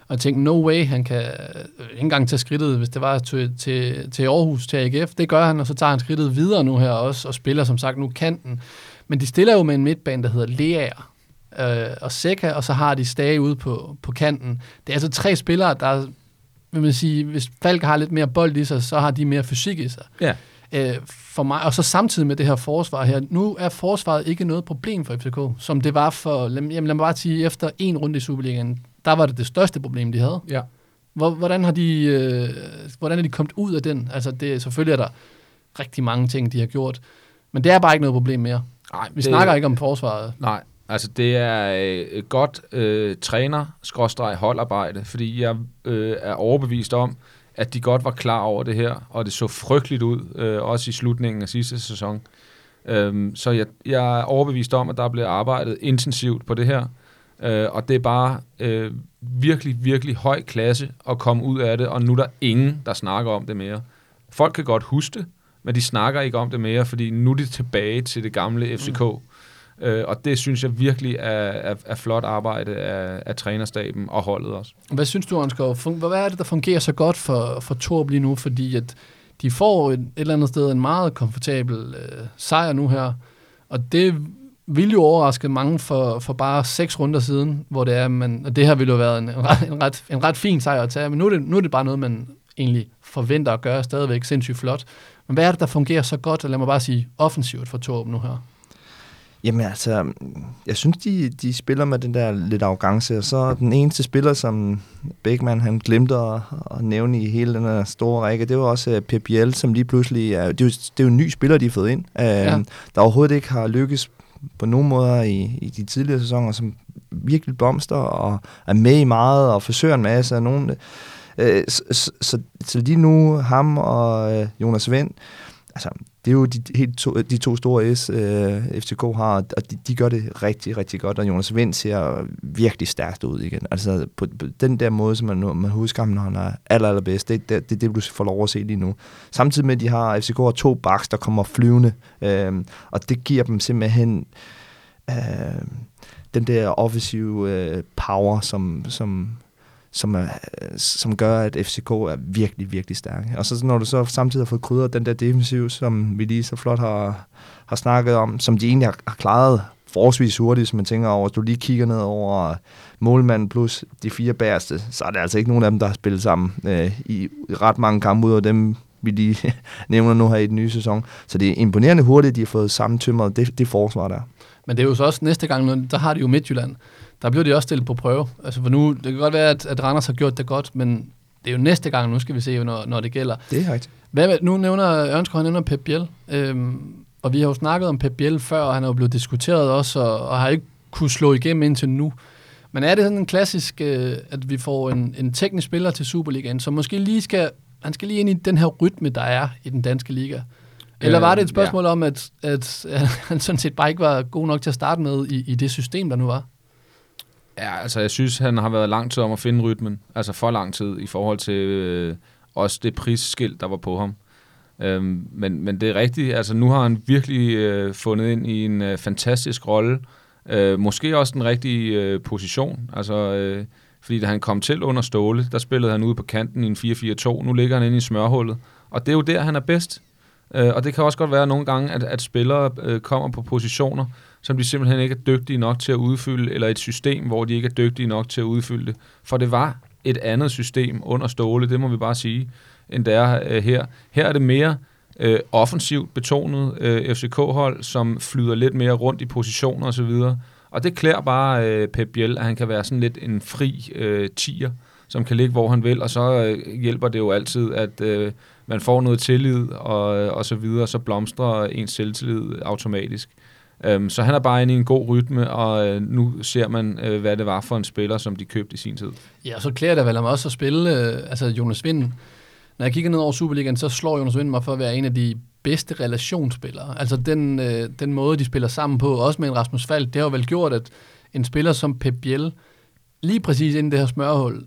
Og jeg tænkte, no way, han kan øh, ikke engang tage skridtet, hvis det var til, til, til Aarhus, til AGF. Det gør han, og så tager han skridtet videre nu her også, og spiller som sagt nu kanten. Men de stiller jo med en midtbane, der hedder Leaer øh, og Seca, og så har de Stage ude på, på kanten. Det er altså tre spillere, der vil man sige, hvis Falk har lidt mere bold i sig, så har de mere fysik i sig. Ja. Øh, for mig, og så samtidig med det her forsvar her, nu er forsvaret ikke noget problem for FCK, som det var for, jamen lad mig bare sige, efter en runde i Superligaen, der var det det største problem, de havde. Ja. Hvor, hvordan, har de, øh, hvordan er de kommet ud af den? Altså, det, selvfølgelig er der rigtig mange ting, de har gjort, men det er bare ikke noget problem mere. Nej, Vi det, snakker ikke om forsvaret. Nej, altså det er øh, godt øh, træner holdarbejde, fordi jeg øh, er overbevist om, at de godt var klar over det her, og det så frygteligt ud, øh, også i slutningen af sidste sæson. Øhm, så jeg, jeg er overbevist om, at der bliver arbejdet intensivt på det her, øh, og det er bare øh, virkelig, virkelig høj klasse at komme ud af det, og nu er der ingen, der snakker om det mere. Folk kan godt huske det, men de snakker ikke om det mere, fordi nu er de tilbage til det gamle FCK. Mm. Øh, og det synes jeg virkelig er, er, er flot arbejde af, af trænerstaben og holdet også. Hvad synes du, Ansgaard? Hvad er det, der fungerer så godt for, for Torb lige nu? Fordi at de får et, et eller andet sted en meget komfortabel øh, sejr nu her, og det ville jo overraske mange for, for bare seks runder siden, hvor det er, man, og det her ville jo være en, en, ret, en, ret, en ret fin sejr at tage, men nu er, det, nu er det bare noget, man egentlig forventer at gøre stadigvæk sindssygt flot. Men hvad er det, der fungerer så godt, og lad mig bare sige offensivt for Torb nu her? Jamen altså, jeg synes, de, de spiller med den der lidt arrogance, og så den eneste spiller, som Beckmann han glemte at, at nævne i hele den her store række, det var også Pep Biel, som lige pludselig er, det er, jo, det er jo en ny spiller, de har fået ind, uh, ja. der overhovedet ikke har lykkes på nogle måder i, i de tidligere sæsoner, som virkelig blomster og er med i meget og forsøger en masse af nogen. øh, så, så, så, de lige nu, ham og øh, Jonas Vind, altså, det er jo de, helt to, de to store S, øh, FCK har, og de, de gør det rigtig, rigtig godt, og Jonas Vind ser virkelig stærkt ud igen. Altså på, på den der måde, som man, man husker ham, når han er aller, allerbedst, det er det, det, det, du får lov at se lige nu. Samtidig med, at de har, FCK har to baks, der kommer flyvende, øh, og det giver dem simpelthen øh, den der offensive øh, power, som, som, som, er, som gør, at FCK er virkelig, virkelig stærke. Og så når du så samtidig har fået krydret den der defensiv, som vi lige så flot har, har snakket om, som de egentlig har, har klaret forholdsvis hurtigt, som man tænker over, hvis du lige kigger ned over målmanden plus de fire bæreste, så er der altså ikke nogen af dem, der har spillet sammen øh, i ret mange kampe ud af dem, vi lige nævner nu her i den nye sæson. Så det er imponerende hurtigt, de har fået sammentømret det, det forsvar der. Men det er jo så også næste gang, der har de jo Midtjylland. Der bliver de også stillet på prøve. Altså for nu, det kan godt være, at, at Randers har gjort det godt, men det er jo næste gang, nu skal vi se, når, når det gælder. Det er rigtigt. Hvad, nu nævner Ørnskov, han nævner Pep Biel. Øhm, og vi har jo snakket om Pep Biel før, og han er jo blevet diskuteret også, og, og har ikke kunne slå igennem indtil nu. Men er det sådan en klassisk, øh, at vi får en, en teknisk spiller til Superligaen, som måske lige skal, han skal lige ind i den her rytme, der er i den danske liga? Eller var det et spørgsmål ja. om, at, at, at han sådan set bare ikke var god nok til at starte med i, i det system, der nu var? Ja, altså jeg synes, han har været lang tid om at finde rytmen. Altså for lang tid i forhold til øh, også det prisskilt, der var på ham. Øhm, men, men det er rigtigt. Altså nu har han virkelig øh, fundet ind i en øh, fantastisk rolle. Øh, måske også den rigtige øh, position. Altså, øh, fordi da han kom til under Ståle, der spillede han ude på kanten i en 4-4-2. Nu ligger han inde i smørhullet. Og det er jo der, han er bedst. Øh, og det kan også godt være nogle gange, at, at spillere øh, kommer på positioner, som de simpelthen ikke er dygtige nok til at udfylde, eller et system, hvor de ikke er dygtige nok til at udfylde det. For det var et andet system under Ståle, det må vi bare sige, end det er øh, her. Her er det mere øh, offensivt betonet øh, FCK-hold, som flyder lidt mere rundt i positioner osv., og, og det klæder bare øh, Pep Biel, at han kan være sådan lidt en fri øh, tiger, som kan ligge, hvor han vil, og så øh, hjælper det jo altid, at øh, man får noget tillid og, og så videre, så blomstrer ens selvtillid automatisk. Øhm, så han er bare inde i en god rytme, og øh, nu ser man, øh, hvad det var for en spiller, som de købte i sin tid. Ja, og så klæder det vel ham også at spille, øh, altså Jonas Vind. Når jeg kigger ned over Superligaen, så slår Jonas Vind mig for at være en af de bedste relationsspillere. Altså den, øh, den måde, de spiller sammen på, også med en Rasmus Falk, det har jo vel gjort, at en spiller som Pep Biel, lige præcis inden det her smørhul,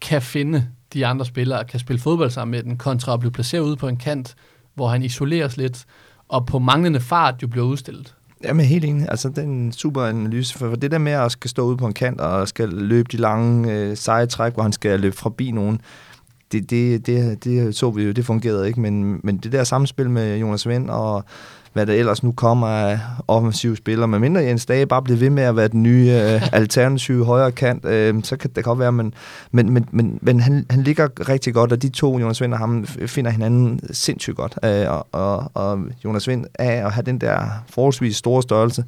kan finde de andre spillere, kan spille fodbold sammen med den, kontra at blive placeret ude på en kant, hvor han isoleres lidt, og på manglende fart jo bliver udstillet. Jamen helt enig. Altså, det er en super analyse. For det der med at skal stå ude på en kant og skal løbe de lange øh, seje træk, hvor han skal løbe forbi nogen, det, det, det, det så vi jo, det fungerede ikke. Men, men det der samspil med Jonas Vind og hvad der ellers nu kommer af offensive spillere. Men mindre Jens Dage bare bliver ved med at være den nye øh, alternative højre kant, øh, så kan det godt være, men, men, men, men, men han, han ligger rigtig godt, og de to, Jonas Vind og ham, finder hinanden sindssygt godt. Øh, og, og, og Jonas Vind af at have den der forholdsvis store størrelse,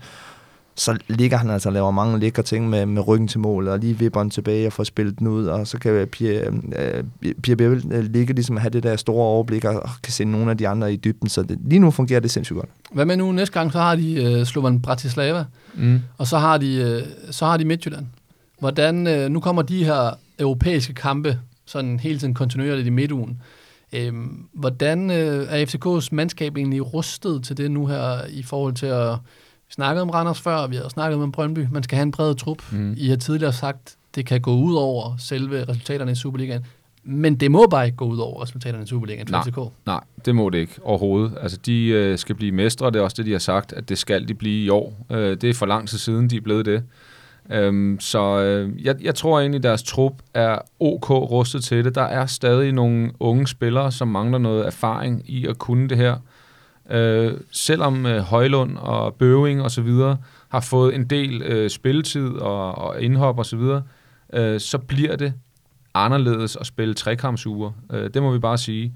så ligger han altså og laver mange lækre ting med, med ryggen til mål, og lige vipper den tilbage og får spillet den ud, og så kan Pierre, øh, Pierre Bevel øh, ligge ligesom have det der store overblik, og kan se nogle af de andre i dybden, så det, lige nu fungerer det sindssygt godt. Hvad med nu næste gang, så har de øh, Slovan Bratislava, mm. og så har de, øh, så har de Midtjylland. Hvordan, øh, nu kommer de her europæiske kampe, sådan hele tiden kontinuerligt i midtugen. Øh, hvordan øh, er FCK's mandskab egentlig rustet til det nu her, i forhold til at vi snakkede om Randers før, vi har snakket om Brøndby. Man skal have en bred trup. Mm. I har tidligere sagt, det kan gå ud over selve resultaterne i Superligaen. Men det må bare ikke gå ud over resultaterne i Superligaen for nej, FCK. Nej, det må det ikke overhovedet. Altså, de øh, skal blive mestre, det er også det, de har sagt, at det skal de blive i år. Øh, det er for lang tid siden, de er blevet det. Øhm, så øh, jeg, jeg tror egentlig, deres trup er ok rustet til det. Der er stadig nogle unge spillere, som mangler noget erfaring i at kunne det her. Øh, selvom øh, Højlund og Bøving og så videre har fået en del øh, spilletid og, og indhop og så videre, øh, så bliver det anderledes at spille trekampsuger. Øh, det må vi bare sige.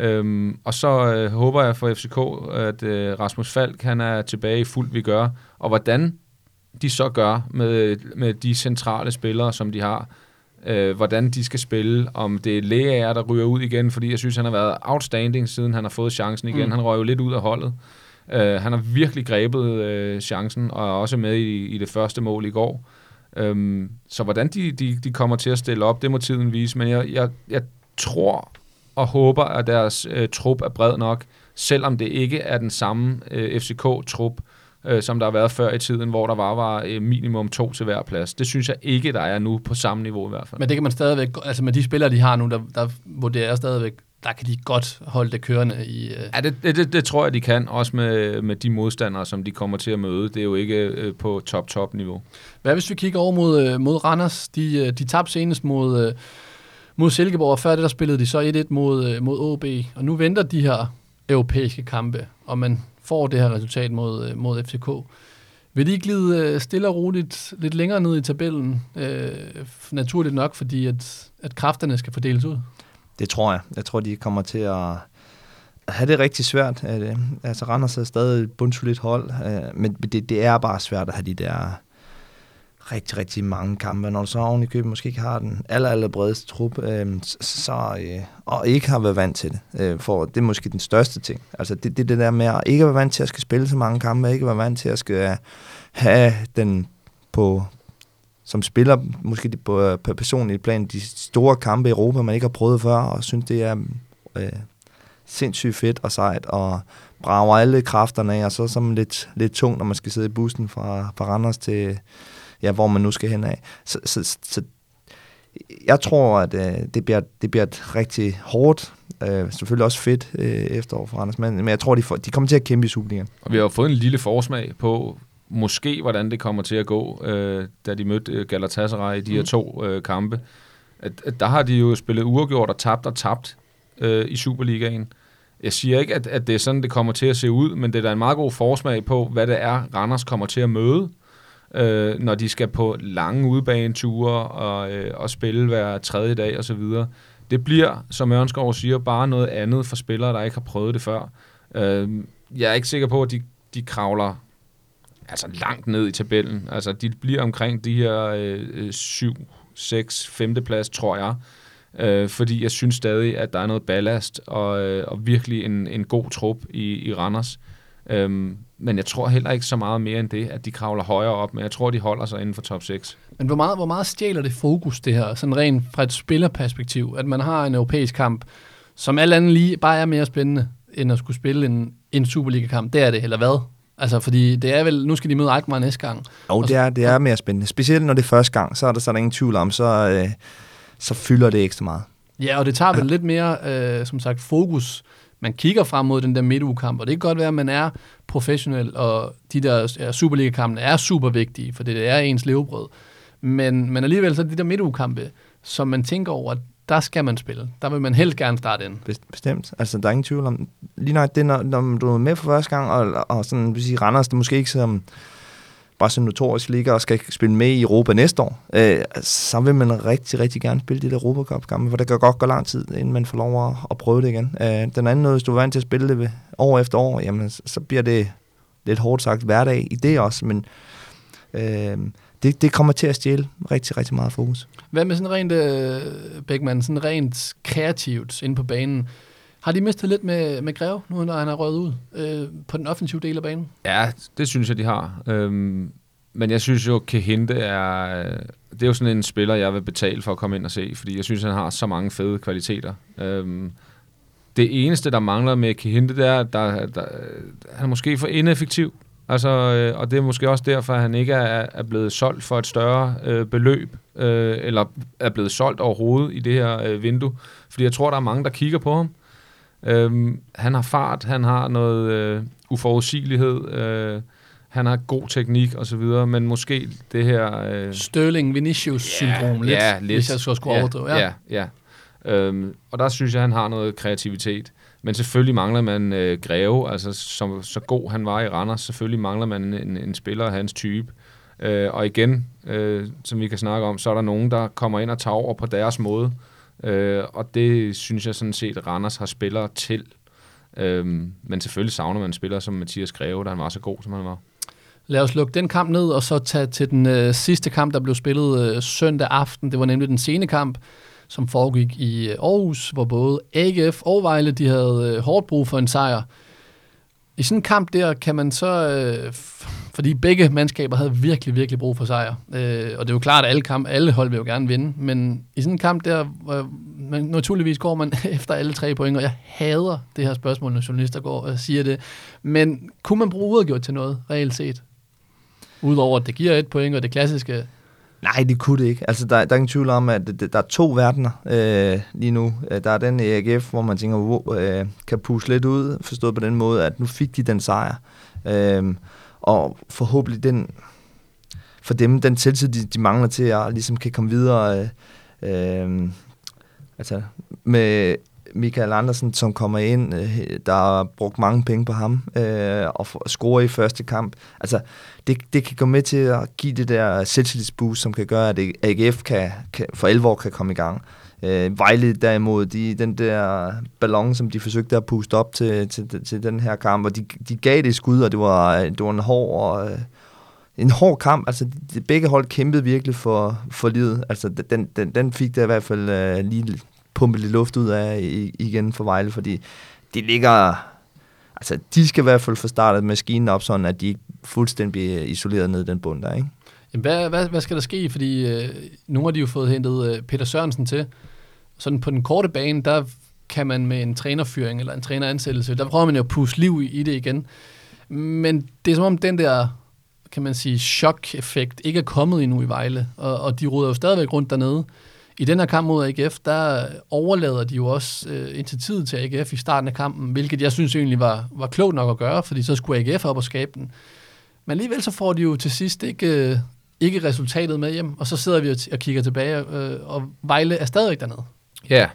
Øhm, og så øh, håber jeg for FCK, at øh, Rasmus Falk han er tilbage i fuldt vi gør. Og hvordan de så gør med, med de centrale spillere, som de har, øh, hvordan de skal spille, om det er Lea, der ryger ud igen, fordi jeg synes, han har været outstanding, siden han har fået chancen igen. Mm. Han røg jo lidt ud af holdet. Øh, han har virkelig grebet øh, chancen, og er også med i, i det første mål i går. Øhm, så hvordan de, de, de kommer til at stille op, det må tiden vise, men jeg, jeg, jeg tror og håber, at deres øh, trup er bred nok, selvom det ikke er den samme øh, FCK-trup, øh, som der har været før i tiden, hvor der var, var øh, minimum to til hver plads. Det synes jeg ikke, der er nu på samme niveau i hvert fald. Men det kan man stadigvæk, altså med de spillere, de har nu, der, der vurderer stadigvæk, der kan de godt holde det kørende i... Øh... Ja, det, det, det tror jeg, de kan, også med, med de modstandere, som de kommer til at møde. Det er jo ikke øh, på top-top-niveau. Hvad hvis vi kigger over mod, øh, mod Randers? De, øh, de tabte senest mod, øh, mod Silkeborg, og før det der spillede de så 1-1 mod, øh, mod OB. Og nu venter de her europæiske kampe, og man får det her resultat mod, øh, mod FCK. Vil de glide øh, stille og roligt lidt længere ned i tabellen? Øh, naturligt nok, fordi at, at kræfterne skal fordeles ud. Det tror jeg. Jeg tror, de kommer til at have det rigtig svært. Øh, altså, Randers er stadig et bundsolidt hold, øh, men det, det er bare svært at have de der rigtig, rigtig mange kampe. Når du så oven i køben måske ikke har den aller, aller bredeste trup, øh, så, øh, og ikke har været vant til det, øh, for det er måske den største ting. Altså det, det, det der med at ikke være vant til at skal spille så mange kampe, ikke være vant til at skal øh, have den på, som spiller måske på, øh, på personligt plan, de store kampe i Europa, man ikke har prøvet før, og synes, det er øh, sindssygt fedt og sejt, og brager alle kræfterne af, og så er lidt, lidt tungt, når man skal sidde i bussen fra, fra Randers til, ja, hvor man nu skal hen af. Så, så, så jeg tror, at øh, det, bliver, det bliver et rigtig hårdt, øh, selvfølgelig også fedt øh, efterår for Anders, men, men jeg tror, de, får, de kommer til at kæmpe i Superligaen. Og vi har fået en lille forsmag på, måske hvordan det kommer til at gå, øh, da de mødte øh, Galatasaray i de mm. her to øh, kampe. At, at der har de jo spillet uafgjort og tabt og tabt øh, i Superligaen. Jeg siger ikke, at, at det er sådan, det kommer til at se ud, men det er da en meget god forsmag på, hvad det er, Randers kommer til at møde øh, når de skal på lange udebaneture og, øh, og spille hver tredje dag osv. Det bliver, som Ørnskov siger, bare noget andet for spillere, der ikke har prøvet det før. Øh, jeg er ikke sikker på, at de, de kravler altså langt ned i tabellen. Altså, de bliver omkring de her øh, 7, 6, 5. plads, tror jeg. Øh, fordi jeg synes stadig, at der er noget ballast og, øh, og virkelig en, en god trup i, i Randers. Øh, men jeg tror heller ikke så meget mere end det, at de kravler højere op, men jeg tror, de holder sig inden for top 6. Men hvor meget, hvor meget stjæler det fokus, det her, sådan rent fra et spillerperspektiv, at man har en europæisk kamp, som alt andet lige bare er mere spændende, end at skulle spille en, en Superliga-kamp. Det er det, eller hvad? Altså, fordi det er vel, nu skal de møde Alkmaar næste gang. Og det er, det er mere spændende. Specielt når det er første gang, så er der, så er der ingen tvivl om, så, øh, så fylder det ekstra meget. Ja, og det tager vel lidt mere, øh, som sagt, fokus. Man kigger frem mod den der midtugekamp, og det kan godt være, at man er professionel, og de der Superliga-kampene er super vigtige, for det er ens levebrød. Men, men alligevel så de der midtugekampe, som man tænker over, der skal man spille. Der vil man helt gerne starte ind. Bestemt. Altså, der er ingen tvivl om... Lige nok det, når, når du er med for første gang, og, og sådan, vil sige, Randers, det måske ikke som bare sådan notorisk ligger og skal spille med i Europa næste år, øh, så vil man rigtig, rigtig gerne spille det der Europa Cup kampe, for det kan godt gå lang tid, inden man får lov at, at prøve det igen. Øh, den anden noget, hvis du er vant til at spille det ved, år efter år, jamen, så bliver det lidt hårdt sagt hverdag i det også, men øh, det, det kommer til at stjæle rigtig, rigtig meget fokus. Hvad med sådan rent, øh, Beckmann, sådan rent kreativt inde på banen? Har de mistet lidt med, med Greve, nu når han er røget ud øh, på den offensive del af banen? Ja, det synes jeg, de har. Øhm, men jeg synes jo, Kehinde er... Det er jo sådan en spiller, jeg vil betale for at komme ind og se, fordi jeg synes, han har så mange fede kvaliteter. Øhm, det eneste, der mangler med Kehinde, det er, at der, der, han er måske for ineffektiv. Altså, øh, og det er måske også derfor, at han ikke er, er blevet solgt for et større øh, beløb, øh, eller er blevet solgt overhovedet i det her øh, vindue. Fordi jeg tror, der er mange, der kigger på ham. Øhm, han har fart, han har noget øh, uforudsigelighed, øh, han har god teknik og så videre, men måske det her... Øh, Sterling Vinicius-syndrom ja, lidt, ja, lidt, hvis jeg skulle ja, overdrive. Ja. ja, ja. Øhm, og der synes jeg, han har noget kreativitet. Men selvfølgelig mangler man øh, Greve, altså som, så god han var i Randers. Selvfølgelig mangler man en, en spiller af hans type. Øh, og igen, øh, som vi kan snakke om, så er der nogen, der kommer ind og tager over på deres måde. Øh, og det synes jeg sådan set, Randers har spillere til. Øh, men selvfølgelig savner man en spiller som Mathias Greve, der han var så god, som han var. Lad os lukke den kamp ned, og så tage til den øh, sidste kamp, der blev spillet øh, søndag aften. Det var nemlig den sene kamp, som foregik i øh, Aarhus, hvor både AGF og Vejle de havde øh, hårdt brug for en sejr. I sådan en kamp der kan man så, øh, fordi begge mandskaber havde virkelig, virkelig brug for sejr. Øh, og det er jo klart, at alle, kamp, alle hold vil jo gerne vinde, men i sådan en kamp der, øh, man, naturligvis går man efter alle tre point, og jeg hader det her spørgsmål, når journalister går og siger det. Men kunne man bruge udgjort til noget, reelt set? Udover at det giver et point, og det klassiske, Nej, det kunne det ikke. Altså, der, der er ingen tvivl om, at der er to verdener øh, lige nu. Øh, der er den AGF, hvor man tænker, wow, øh, kan pushe lidt ud, forstået på den måde, at nu fik de den sejr. Øh, og forhåbentlig den, for dem, den tiltid, de, de mangler til at ligesom kan komme videre. Øh, øh, altså, med Michael Andersen, som kommer ind, øh, der har brugt mange penge på ham, øh, og scorer i første kamp. Altså, det, det kan gå med til at give det der selvtillidsboost, som kan gøre, at AGF kan, kan, for alvor kan komme i gang. Øh, Vejle derimod, de, den der ballon, som de forsøgte at puste op til, til, til den her kamp, og de, de gav det skud, og det var, øh, det var en hård... Øh, en hård kamp. Altså, de, begge hold kæmpede virkelig for, for livet. Altså, den, den, den fik der i hvert fald øh, lige pumpe lidt luft ud af igen for Vejle, fordi de ligger... Altså, de skal i hvert fald få startet maskinen op, sådan at de ikke fuldstændig bliver isoleret ned i den bund der, ikke? Jamen, hvad, hvad, hvad skal der ske? Fordi øh, nu har de jo fået hentet øh, Peter Sørensen til. Sådan på den korte bane, der kan man med en trænerfyring eller en træneransættelse, der prøver man jo at pusse liv i, i det igen. Men det er som om den der, kan man sige, chok-effekt ikke er kommet endnu i Vejle, og, og de ruder jo stadigvæk rundt dernede. I den her kamp mod AGF, der overlader de jo også øh, tid til AGF i starten af kampen, hvilket jeg synes egentlig var, var klogt nok at gøre, fordi så skulle AGF op og skabe den. Men alligevel så får de jo til sidst ikke, øh, ikke resultatet med hjem, og så sidder vi og, kigger tilbage, øh, og Vejle er stadigvæk dernede. Ja,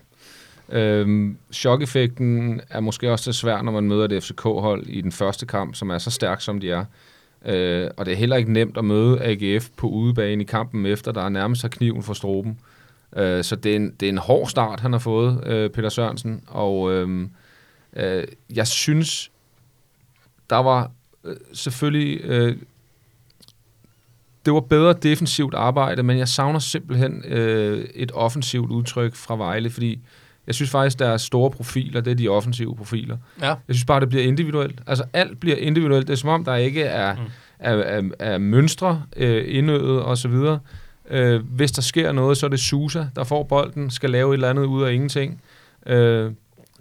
Øhm, chokeffekten er måske også så svær, når man møder det FCK-hold i den første kamp, som er så stærk, som de er. Øh, og det er heller ikke nemt at møde AGF på udebane i kampen efter, der er nærmest har kniven for stroben. Øh, så det er, en, det er en hård start, han har fået, øh, Peter Sørensen. Og øh, øh, jeg synes, der var øh, selvfølgelig... Øh, det var bedre defensivt arbejde, men jeg savner simpelthen øh, et offensivt udtryk fra Vejle, fordi Jeg synes faktisk, deres store profiler, det er de offensive profiler. Ja. Jeg synes bare, det bliver individuelt. Altså alt bliver individuelt. Det er som om, der ikke er, mm. er, er, er mønstre øh, indøvet og så videre. Øh, hvis der sker noget, så er det Susa, der får bolden, skal lave et eller andet ud af ingenting. Øh,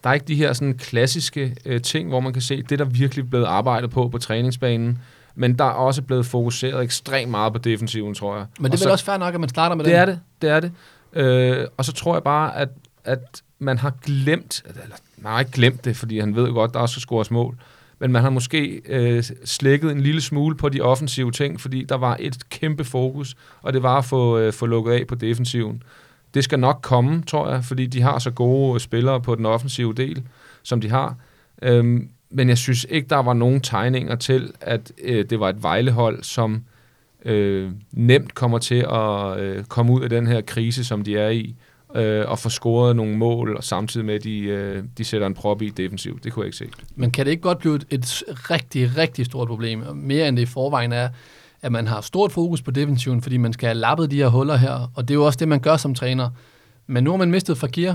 der er ikke de her sådan klassiske øh, ting, hvor man kan se, det der virkelig blevet arbejdet på på træningsbanen, men der er også blevet fokuseret ekstremt meget på defensiven, tror jeg. Men det er Og vel så, også fair nok, at man starter med det den. er det, det er det. Øh, og så tror jeg bare, at, at man har glemt, eller man har ikke glemt det, fordi han ved godt, der også skal scores mål, men man har måske øh, slækket en lille smule på de offensive ting, fordi der var et kæmpe fokus, og det var at få, øh, få lukket af på defensiven. Det skal nok komme, tror jeg, fordi de har så gode øh, spillere på den offensive del, som de har. Øhm, men jeg synes ikke, der var nogen tegninger til, at øh, det var et vejlehold, som øh, nemt kommer til at øh, komme ud af den her krise, som de er i, øh, og få scoret nogle mål, og samtidig med, at de, øh, de sætter en prop i defensivt. Det kunne jeg ikke se. Men kan det ikke godt blive et, et rigtig, rigtig stort problem, mere end det i forvejen er, at man har stort fokus på defensiven, fordi man skal have lappet de her huller her, og det er jo også det, man gør som træner. Men nu har man mistet Fakir,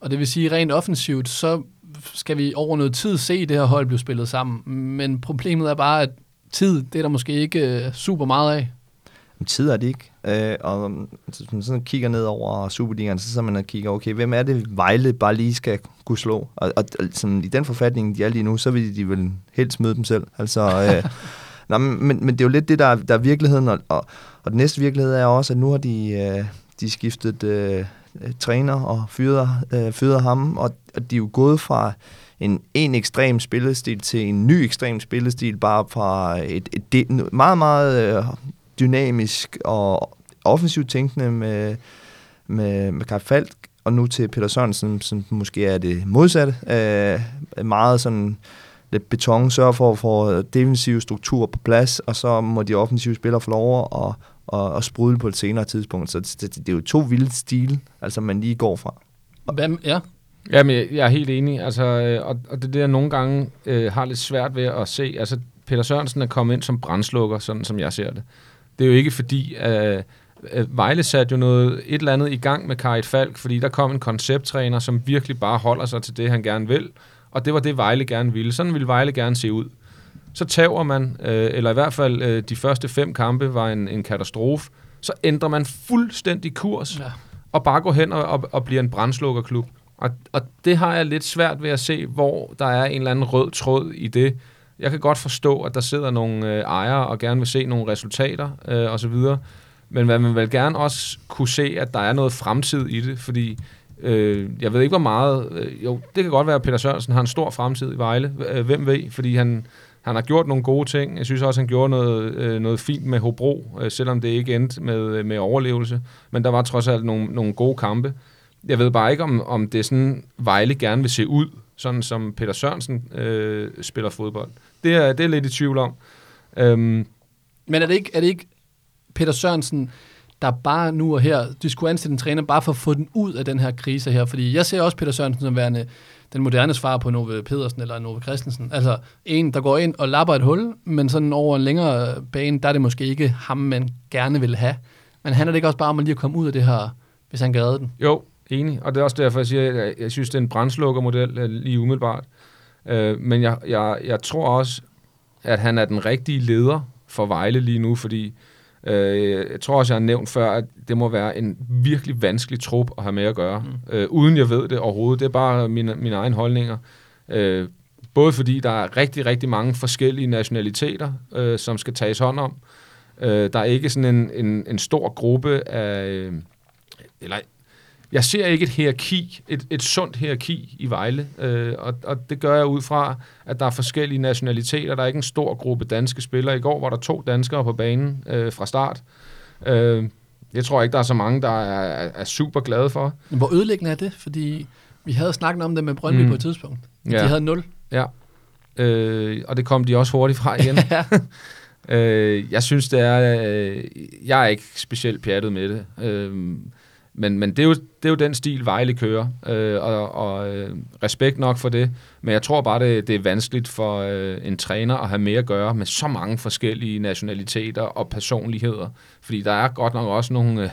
og det vil sige rent offensivt, så skal vi over noget tid se det her hold blive spillet sammen. Men problemet er bare, at tid, det er der måske ikke øh, super meget af. Tid er det ikke. Øh, og hvis man sådan kigger ned over Superligaen, så sidder man og kigger, okay, hvem er det, Vejle bare lige skal kunne slå? Og, og sådan, i den forfatning, de er lige nu, så vil de vel helst møde dem selv. Altså, øh, nej, men, men det er jo lidt det, der, er- der er virkeligheden, og, og, og den næste virkelighed er også, at nu har de, øh, de skiftet øh, øh, træner og fyret, øh, fyret ham, og, og de er jo gået fra en, en ekstrem spillestil til en ny ekstrem spillestil, bare fra et, et, et meget, meget øh, dynamisk og offensivt tænkende med, med, med Kai Falk, og nu til Peter Sørensen, som måske er det modsatte. Øh, meget sådan lidt beton, sørger for at få defensive strukturer på plads, og så må de offensive spillere få lov at og, og, og sprudle på et senere tidspunkt. Så det, det, det er jo to vilde stile, altså man lige går fra. Hvad, ja, Jamen, jeg, jeg er helt enig, altså, øh, og, og det er det, jeg nogle gange øh, har lidt svært ved at se. Altså, Peter Sørensen er kommet ind som brændslukker, sådan som jeg ser det. Det er jo ikke fordi, øh, øh, Vejle satte jo noget, et eller andet i gang med Karit Falk, fordi der kom en koncepttræner, som virkelig bare holder sig til det, han gerne vil, og det var det, Vejle gerne ville. Sådan ville Vejle gerne se ud. Så tager man, øh, eller i hvert fald øh, de første fem kampe var en, en katastrofe, så ændrer man fuldstændig kurs, Ja. og bare går hen og, og, og bliver en brændslukkerklub. Og, og det har jeg lidt svært ved at se, hvor der er en eller anden rød tråd i det. Jeg kan godt forstå, at der sidder nogle øh, ejere og gerne vil se nogle resultater øh, osv., men man vil vel gerne også kunne se, at der er noget fremtid i det, fordi øh, jeg ved ikke, hvor meget... Øh, jo, det kan godt være, at Peter Sørensen har en stor fremtid i Vejle. Øh, hvem ved? Fordi han, han har gjort nogle gode ting. Jeg synes også, han gjorde noget, øh, noget fint med Hobro, øh, selvom det ikke endte med, øh, med overlevelse. Men der var trods alt nogle, nogle gode kampe. Jeg ved bare ikke, om, om det er sådan, Vejle gerne vil se ud, sådan som Peter Sørensen øh, spiller fodbold. Det er, det er lidt i tvivl om. Øhm, Men er det ikke, er det ikke Peter Sørensen, der bare nu og her, de skulle ansætte en træner bare for at få den ud af den her krise her? Fordi jeg ser også Peter Sørensen som værende den moderne svar på Nove Pedersen eller Nove Christensen. Altså en, der går ind og lapper et hul, men sådan over en længere bane, der er det måske ikke ham, man gerne vil have. Men handler det ikke også bare om at lige at komme ud af det her, hvis han kan redde den? Jo, enig. Og det er også derfor, jeg siger, at jeg, synes, det er en brændslukkermodel øh, lige umiddelbart. Øh, men jeg, jeg, jeg tror også, at han er den rigtige leder for Vejle lige nu, fordi øh, jeg tror også, jeg har nævnt før, at det må være en virkelig vanskelig trup at have med at gøre, mm. øh, uden jeg ved det overhovedet. Det er bare mine, mine egne holdninger. Øh, både fordi der er rigtig, rigtig mange forskellige nationaliteter, øh, som skal tages hånd om. Øh, der er ikke sådan en, en, en stor gruppe af... Øh, eller jeg ser ikke et hierarki, et, et sundt hierarki i Vejle, øh, og, og det gør jeg ud fra, at der er forskellige nationaliteter. Der er ikke en stor gruppe danske spillere. I går var der to danskere på banen øh, fra start. Øh, jeg tror ikke, der er så mange, der er, er super glade for. Men hvor ødelæggende er det? Fordi vi havde snakket om det med Brøndby Mm. på et tidspunkt. Ja. De havde 0. Ja. Øh, og det kom de også hurtigt fra igen. Øh, jeg synes, det er... Øh, jeg er ikke specielt pjattet med det. Øh, men men det, er jo, det er jo den stil, Vejle kører. Øh, og og øh, respekt nok for det. Men jeg tror bare, det, det er vanskeligt for øh, en træner at have mere at gøre med så mange forskellige nationaliteter og personligheder. Fordi der er godt nok også nogle, øh,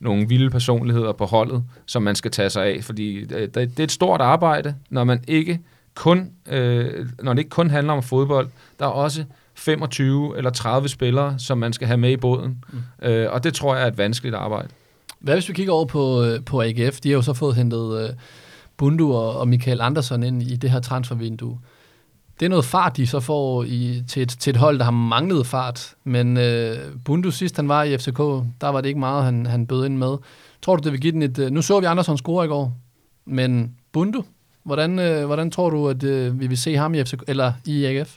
nogle vilde personligheder på holdet, som man skal tage sig af, fordi øh, det, det er et stort arbejde, når man ikke kun, øh, når det ikke kun handler om fodbold, der er også 25 eller 30 spillere, som man skal have med i båden, mm. øh, og det tror jeg er et vanskeligt arbejde. Hvad hvis vi kigger over på, øh, på AGF? De har jo så fået hentet uh, Bundu og, og Michael Andersen ind i det her transfervindue. Det er noget fart, de så får i, til, et, til et hold, der har manglet fart. Men øh, Bundu sidst han var i FCK, der var det ikke meget, han, han bød ind med. Tror du, det vil give den et... Uh, nu så vi Andersson score i går, men Bundu, hvordan, øh, hvordan tror du, at øh, vi vil se ham i FCK, eller i AGF?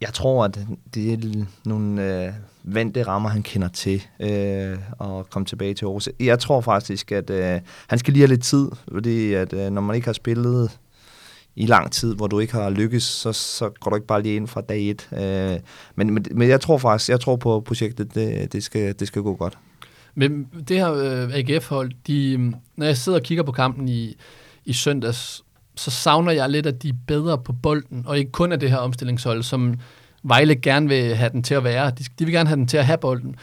Jeg tror, at det er nogle øh, vante rammer, han kender til øh, og komme tilbage til Aarhus. Jeg tror faktisk, at øh, han skal lige have lidt tid, fordi at, øh, når man ikke har spillet i lang tid, hvor du ikke har lykkes, så, så går du ikke bare lige ind fra dag et. Øh, men, men, men jeg tror faktisk, jeg tror på projektet, det, det, skal, det skal gå godt. Men det her øh, AGF-hold, de, når jeg sidder og kigger på kampen i, i søndags, så savner jeg lidt, at de er bedre på bolden, og ikke kun af det her omstillingshold, som Vejle gerne vil have den til at være. De, de vil gerne have den til at have bolden.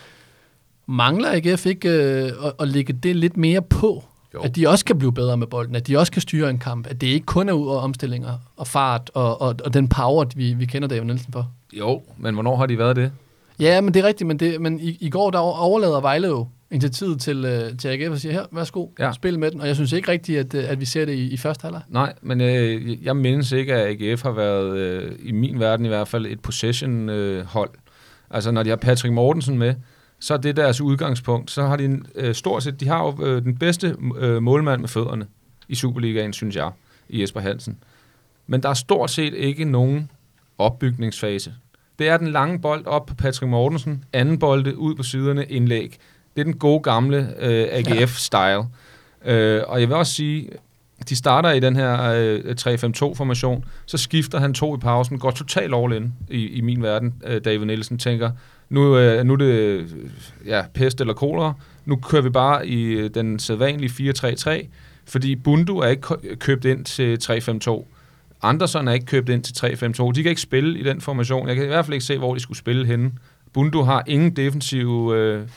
Mangler AGF ikke øh, at, at lægge det lidt mere på? Jo. At de også kan blive bedre med bolden, at de også kan styre en kamp, at det ikke kun er ud af omstillinger og fart og, og, og den power, vi, vi kender David Nielsen for. Jo, men hvornår har de været det? Ja, men det er rigtigt, men, det, men i, i går der overlader Vejle jo initiativet til, øh, til AGF og siger, her, værsgo, ja. spil med den. Og jeg synes ikke rigtigt, at, øh, at vi ser det i, i første halvleg. Nej, men øh, jeg mindes ikke, at AGF har været, øh, i min verden i hvert fald, et possession-hold. Øh, altså, når de har Patrick Mortensen med, så er det deres udgangspunkt. Så har de øh, stort set, de har jo øh, den bedste øh, målmand med fødderne i Superligaen, synes jeg, i Jesper Hansen. Men der er stort set ikke nogen opbygningsfase. Det er den lange bold op på Patrick Mortensen, anden bolde ud på siderne, indlæg. Det er den gode gamle øh, AGF-style. Øh, og jeg vil også sige, de starter i den her øh, 3-5-2-formation, så skifter han to i pausen, går totalt all in i, i min verden. Øh, David Nielsen tænker, nu, øh, nu er det ja, pest eller kolera, nu kører vi bare i øh, den sædvanlige 4-3-3, fordi Bundu er ikke købt ind til 3-5-2. Andersen er ikke købt ind til 3-5-2. De kan ikke spille i den formation. Jeg kan i hvert fald ikke se, hvor de skulle spille henne. Bundu har ingen defensive øh,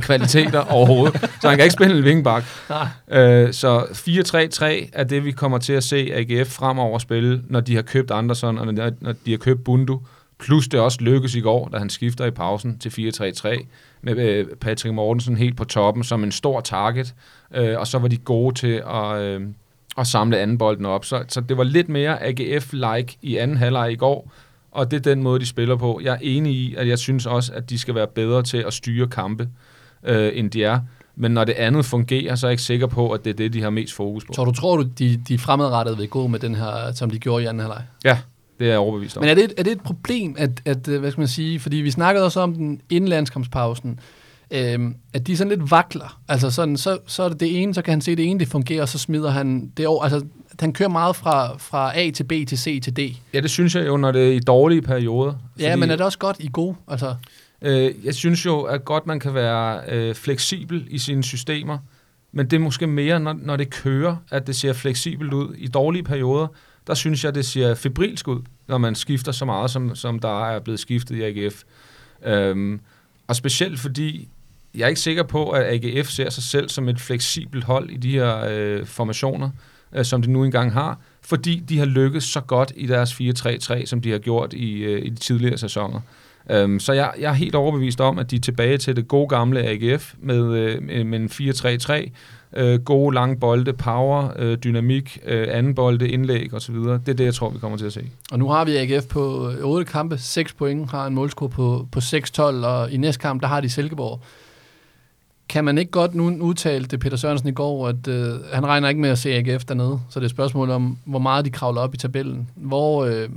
kvaliteter overhovedet, så han kan ikke spille en vingbak. Øh, så 4-3-3 er det, vi kommer til at se AGF fremover spille, når de har købt Andersen, og når de har købt Bundu. Plus det også lykkes i går, da han skifter i pausen til 4-3-3, med øh, Patrick Mortensen helt på toppen som en stor target, øh, og så var de gode til at, øh, at samle anden bolden op. Så, så det var lidt mere AGF-like i anden halvleg i går, og det er den måde, de spiller på. Jeg er enig i, at jeg synes også, at de skal være bedre til at styre kampe, øh, end de er. Men når det andet fungerer, så er jeg ikke sikker på, at det er det, de har mest fokus på. Så du tror, du, de, de fremadrettet vil gå med den her, som de gjorde i anden halvleg? Ja, det er jeg overbevist om. Men er det, er det et problem, at, at, øh, hvad skal man sige, fordi vi snakkede også om den indlandskampspausen, øhm, at de sådan lidt vakler. Altså sådan, så, så er det det ene, så kan han se det ene, det fungerer, og så smider han det over. Altså, han kører meget fra, fra A til B til C til D. Ja, det synes jeg jo, når det er i dårlige perioder. Fordi, ja, men er det også godt i gode? Altså? Øh, jeg synes jo, at godt man kan være øh, fleksibel i sine systemer, men det er måske mere, når, når det kører, at det ser fleksibelt ud. I dårlige perioder, der synes jeg, det ser febrilsk ud, når man skifter så meget, som, som der er blevet skiftet i AGF. Øhm, og specielt fordi, jeg er ikke sikker på, at AGF ser sig selv som et fleksibelt hold i de her øh, formationer, øh, som de nu engang har, fordi de har lykkes så godt i deres 4-3-3, som de har gjort i, øh, i de tidligere sæsoner. Øhm, så jeg, jeg er helt overbevist om, at de er tilbage til det gode gamle AGF med, øh, med en 4-3-3, øh, gode lange bolde, power, øh, dynamik, øh, anden bolde, indlæg osv. Det er det, jeg tror, vi kommer til at se. Og nu har vi AGF på øh, 8 kampe, 6 point, har en målscore på, på 6-12, og i næste kamp, der har de Silkeborg. Kan man ikke godt nu udtale det, Peter Sørensen i går, at øh, han regner ikke med at se AGF dernede, så det er et spørgsmål om, hvor meget de kravler op i tabellen. Hvor, øh,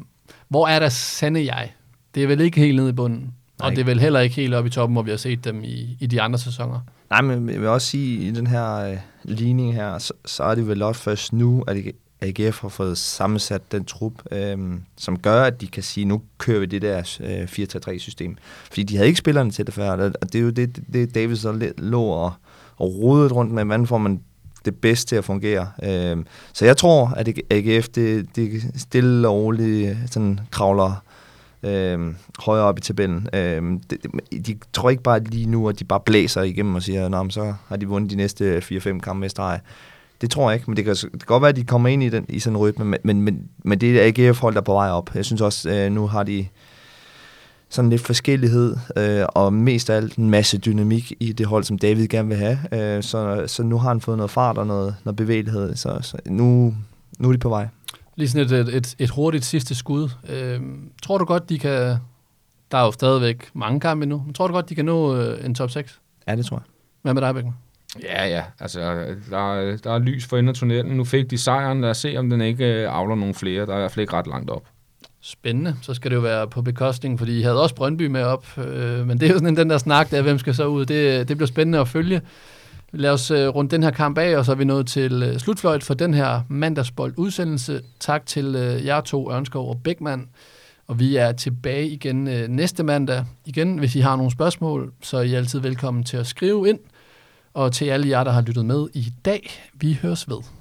hvor er der sande jeg? Det er vel ikke helt nede i bunden, Nej. og det er vel heller ikke helt oppe i toppen, hvor vi har set dem i, i de andre sæsoner. Nej, men jeg vil også sige, at i den her øh, ligning her, så, så er det vel også først nu, at AGF har fået sammensat den trup, øh, som gør, at de kan sige, nu kører vi det der øh, 4-3-3-system. Fordi de havde ikke spillerne til det før, og det er jo det, det David så lå og, og rodet rundt med, hvordan får man det bedste til at fungere. Øh, så jeg tror, at AGF det, det stille og roligt øh, sådan kravler øh, højere op i tabellen. Øh, de, de tror ikke bare lige nu, at de bare blæser igennem og siger, at så har de vundet de næste 4-5 kampe i streg. Det tror jeg ikke, men det kan, det kan godt være, at de kommer ind i, den, i sådan en rytme, men, men, men, men det er AGF-hold, der er på vej op. Jeg synes også, øh, nu har de sådan lidt forskellighed, øh, og mest af alt en masse dynamik i det hold, som David gerne vil have. Øh, så, så nu har han fået noget fart og noget, noget bevægelighed, så, så nu, nu er de på vej. Lige sådan et, et, et hurtigt sidste skud. Øh, tror du godt, de kan... Der er jo stadigvæk mange kampe nu. Men tror du godt, de kan nå øh, en top 6? Ja, det tror jeg. Hvad med dig, Bækken? Ja, ja. Altså, der, der er lys for enden af tunnelen. Nu fik de sejren. Lad os se, om den ikke øh, avler nogen flere. Der er i hvert fald ikke ret langt op. Spændende. Så skal det jo være på bekostning, fordi I havde også Brøndby med op. Øh, men det er jo sådan den der snak der, hvem skal så ud. Det, det bliver spændende at følge. Lad os øh, runde den her kamp af, og så er vi nået til øh, slutfløjt for den her mandagsbold udsendelse. Tak til øh, jer to, Ørnskov og Bækman. Og vi er tilbage igen øh, næste mandag. Igen, hvis I har nogle spørgsmål, så er I altid velkommen til at skrive ind. Og til alle jer, der har lyttet med i dag, vi høres ved.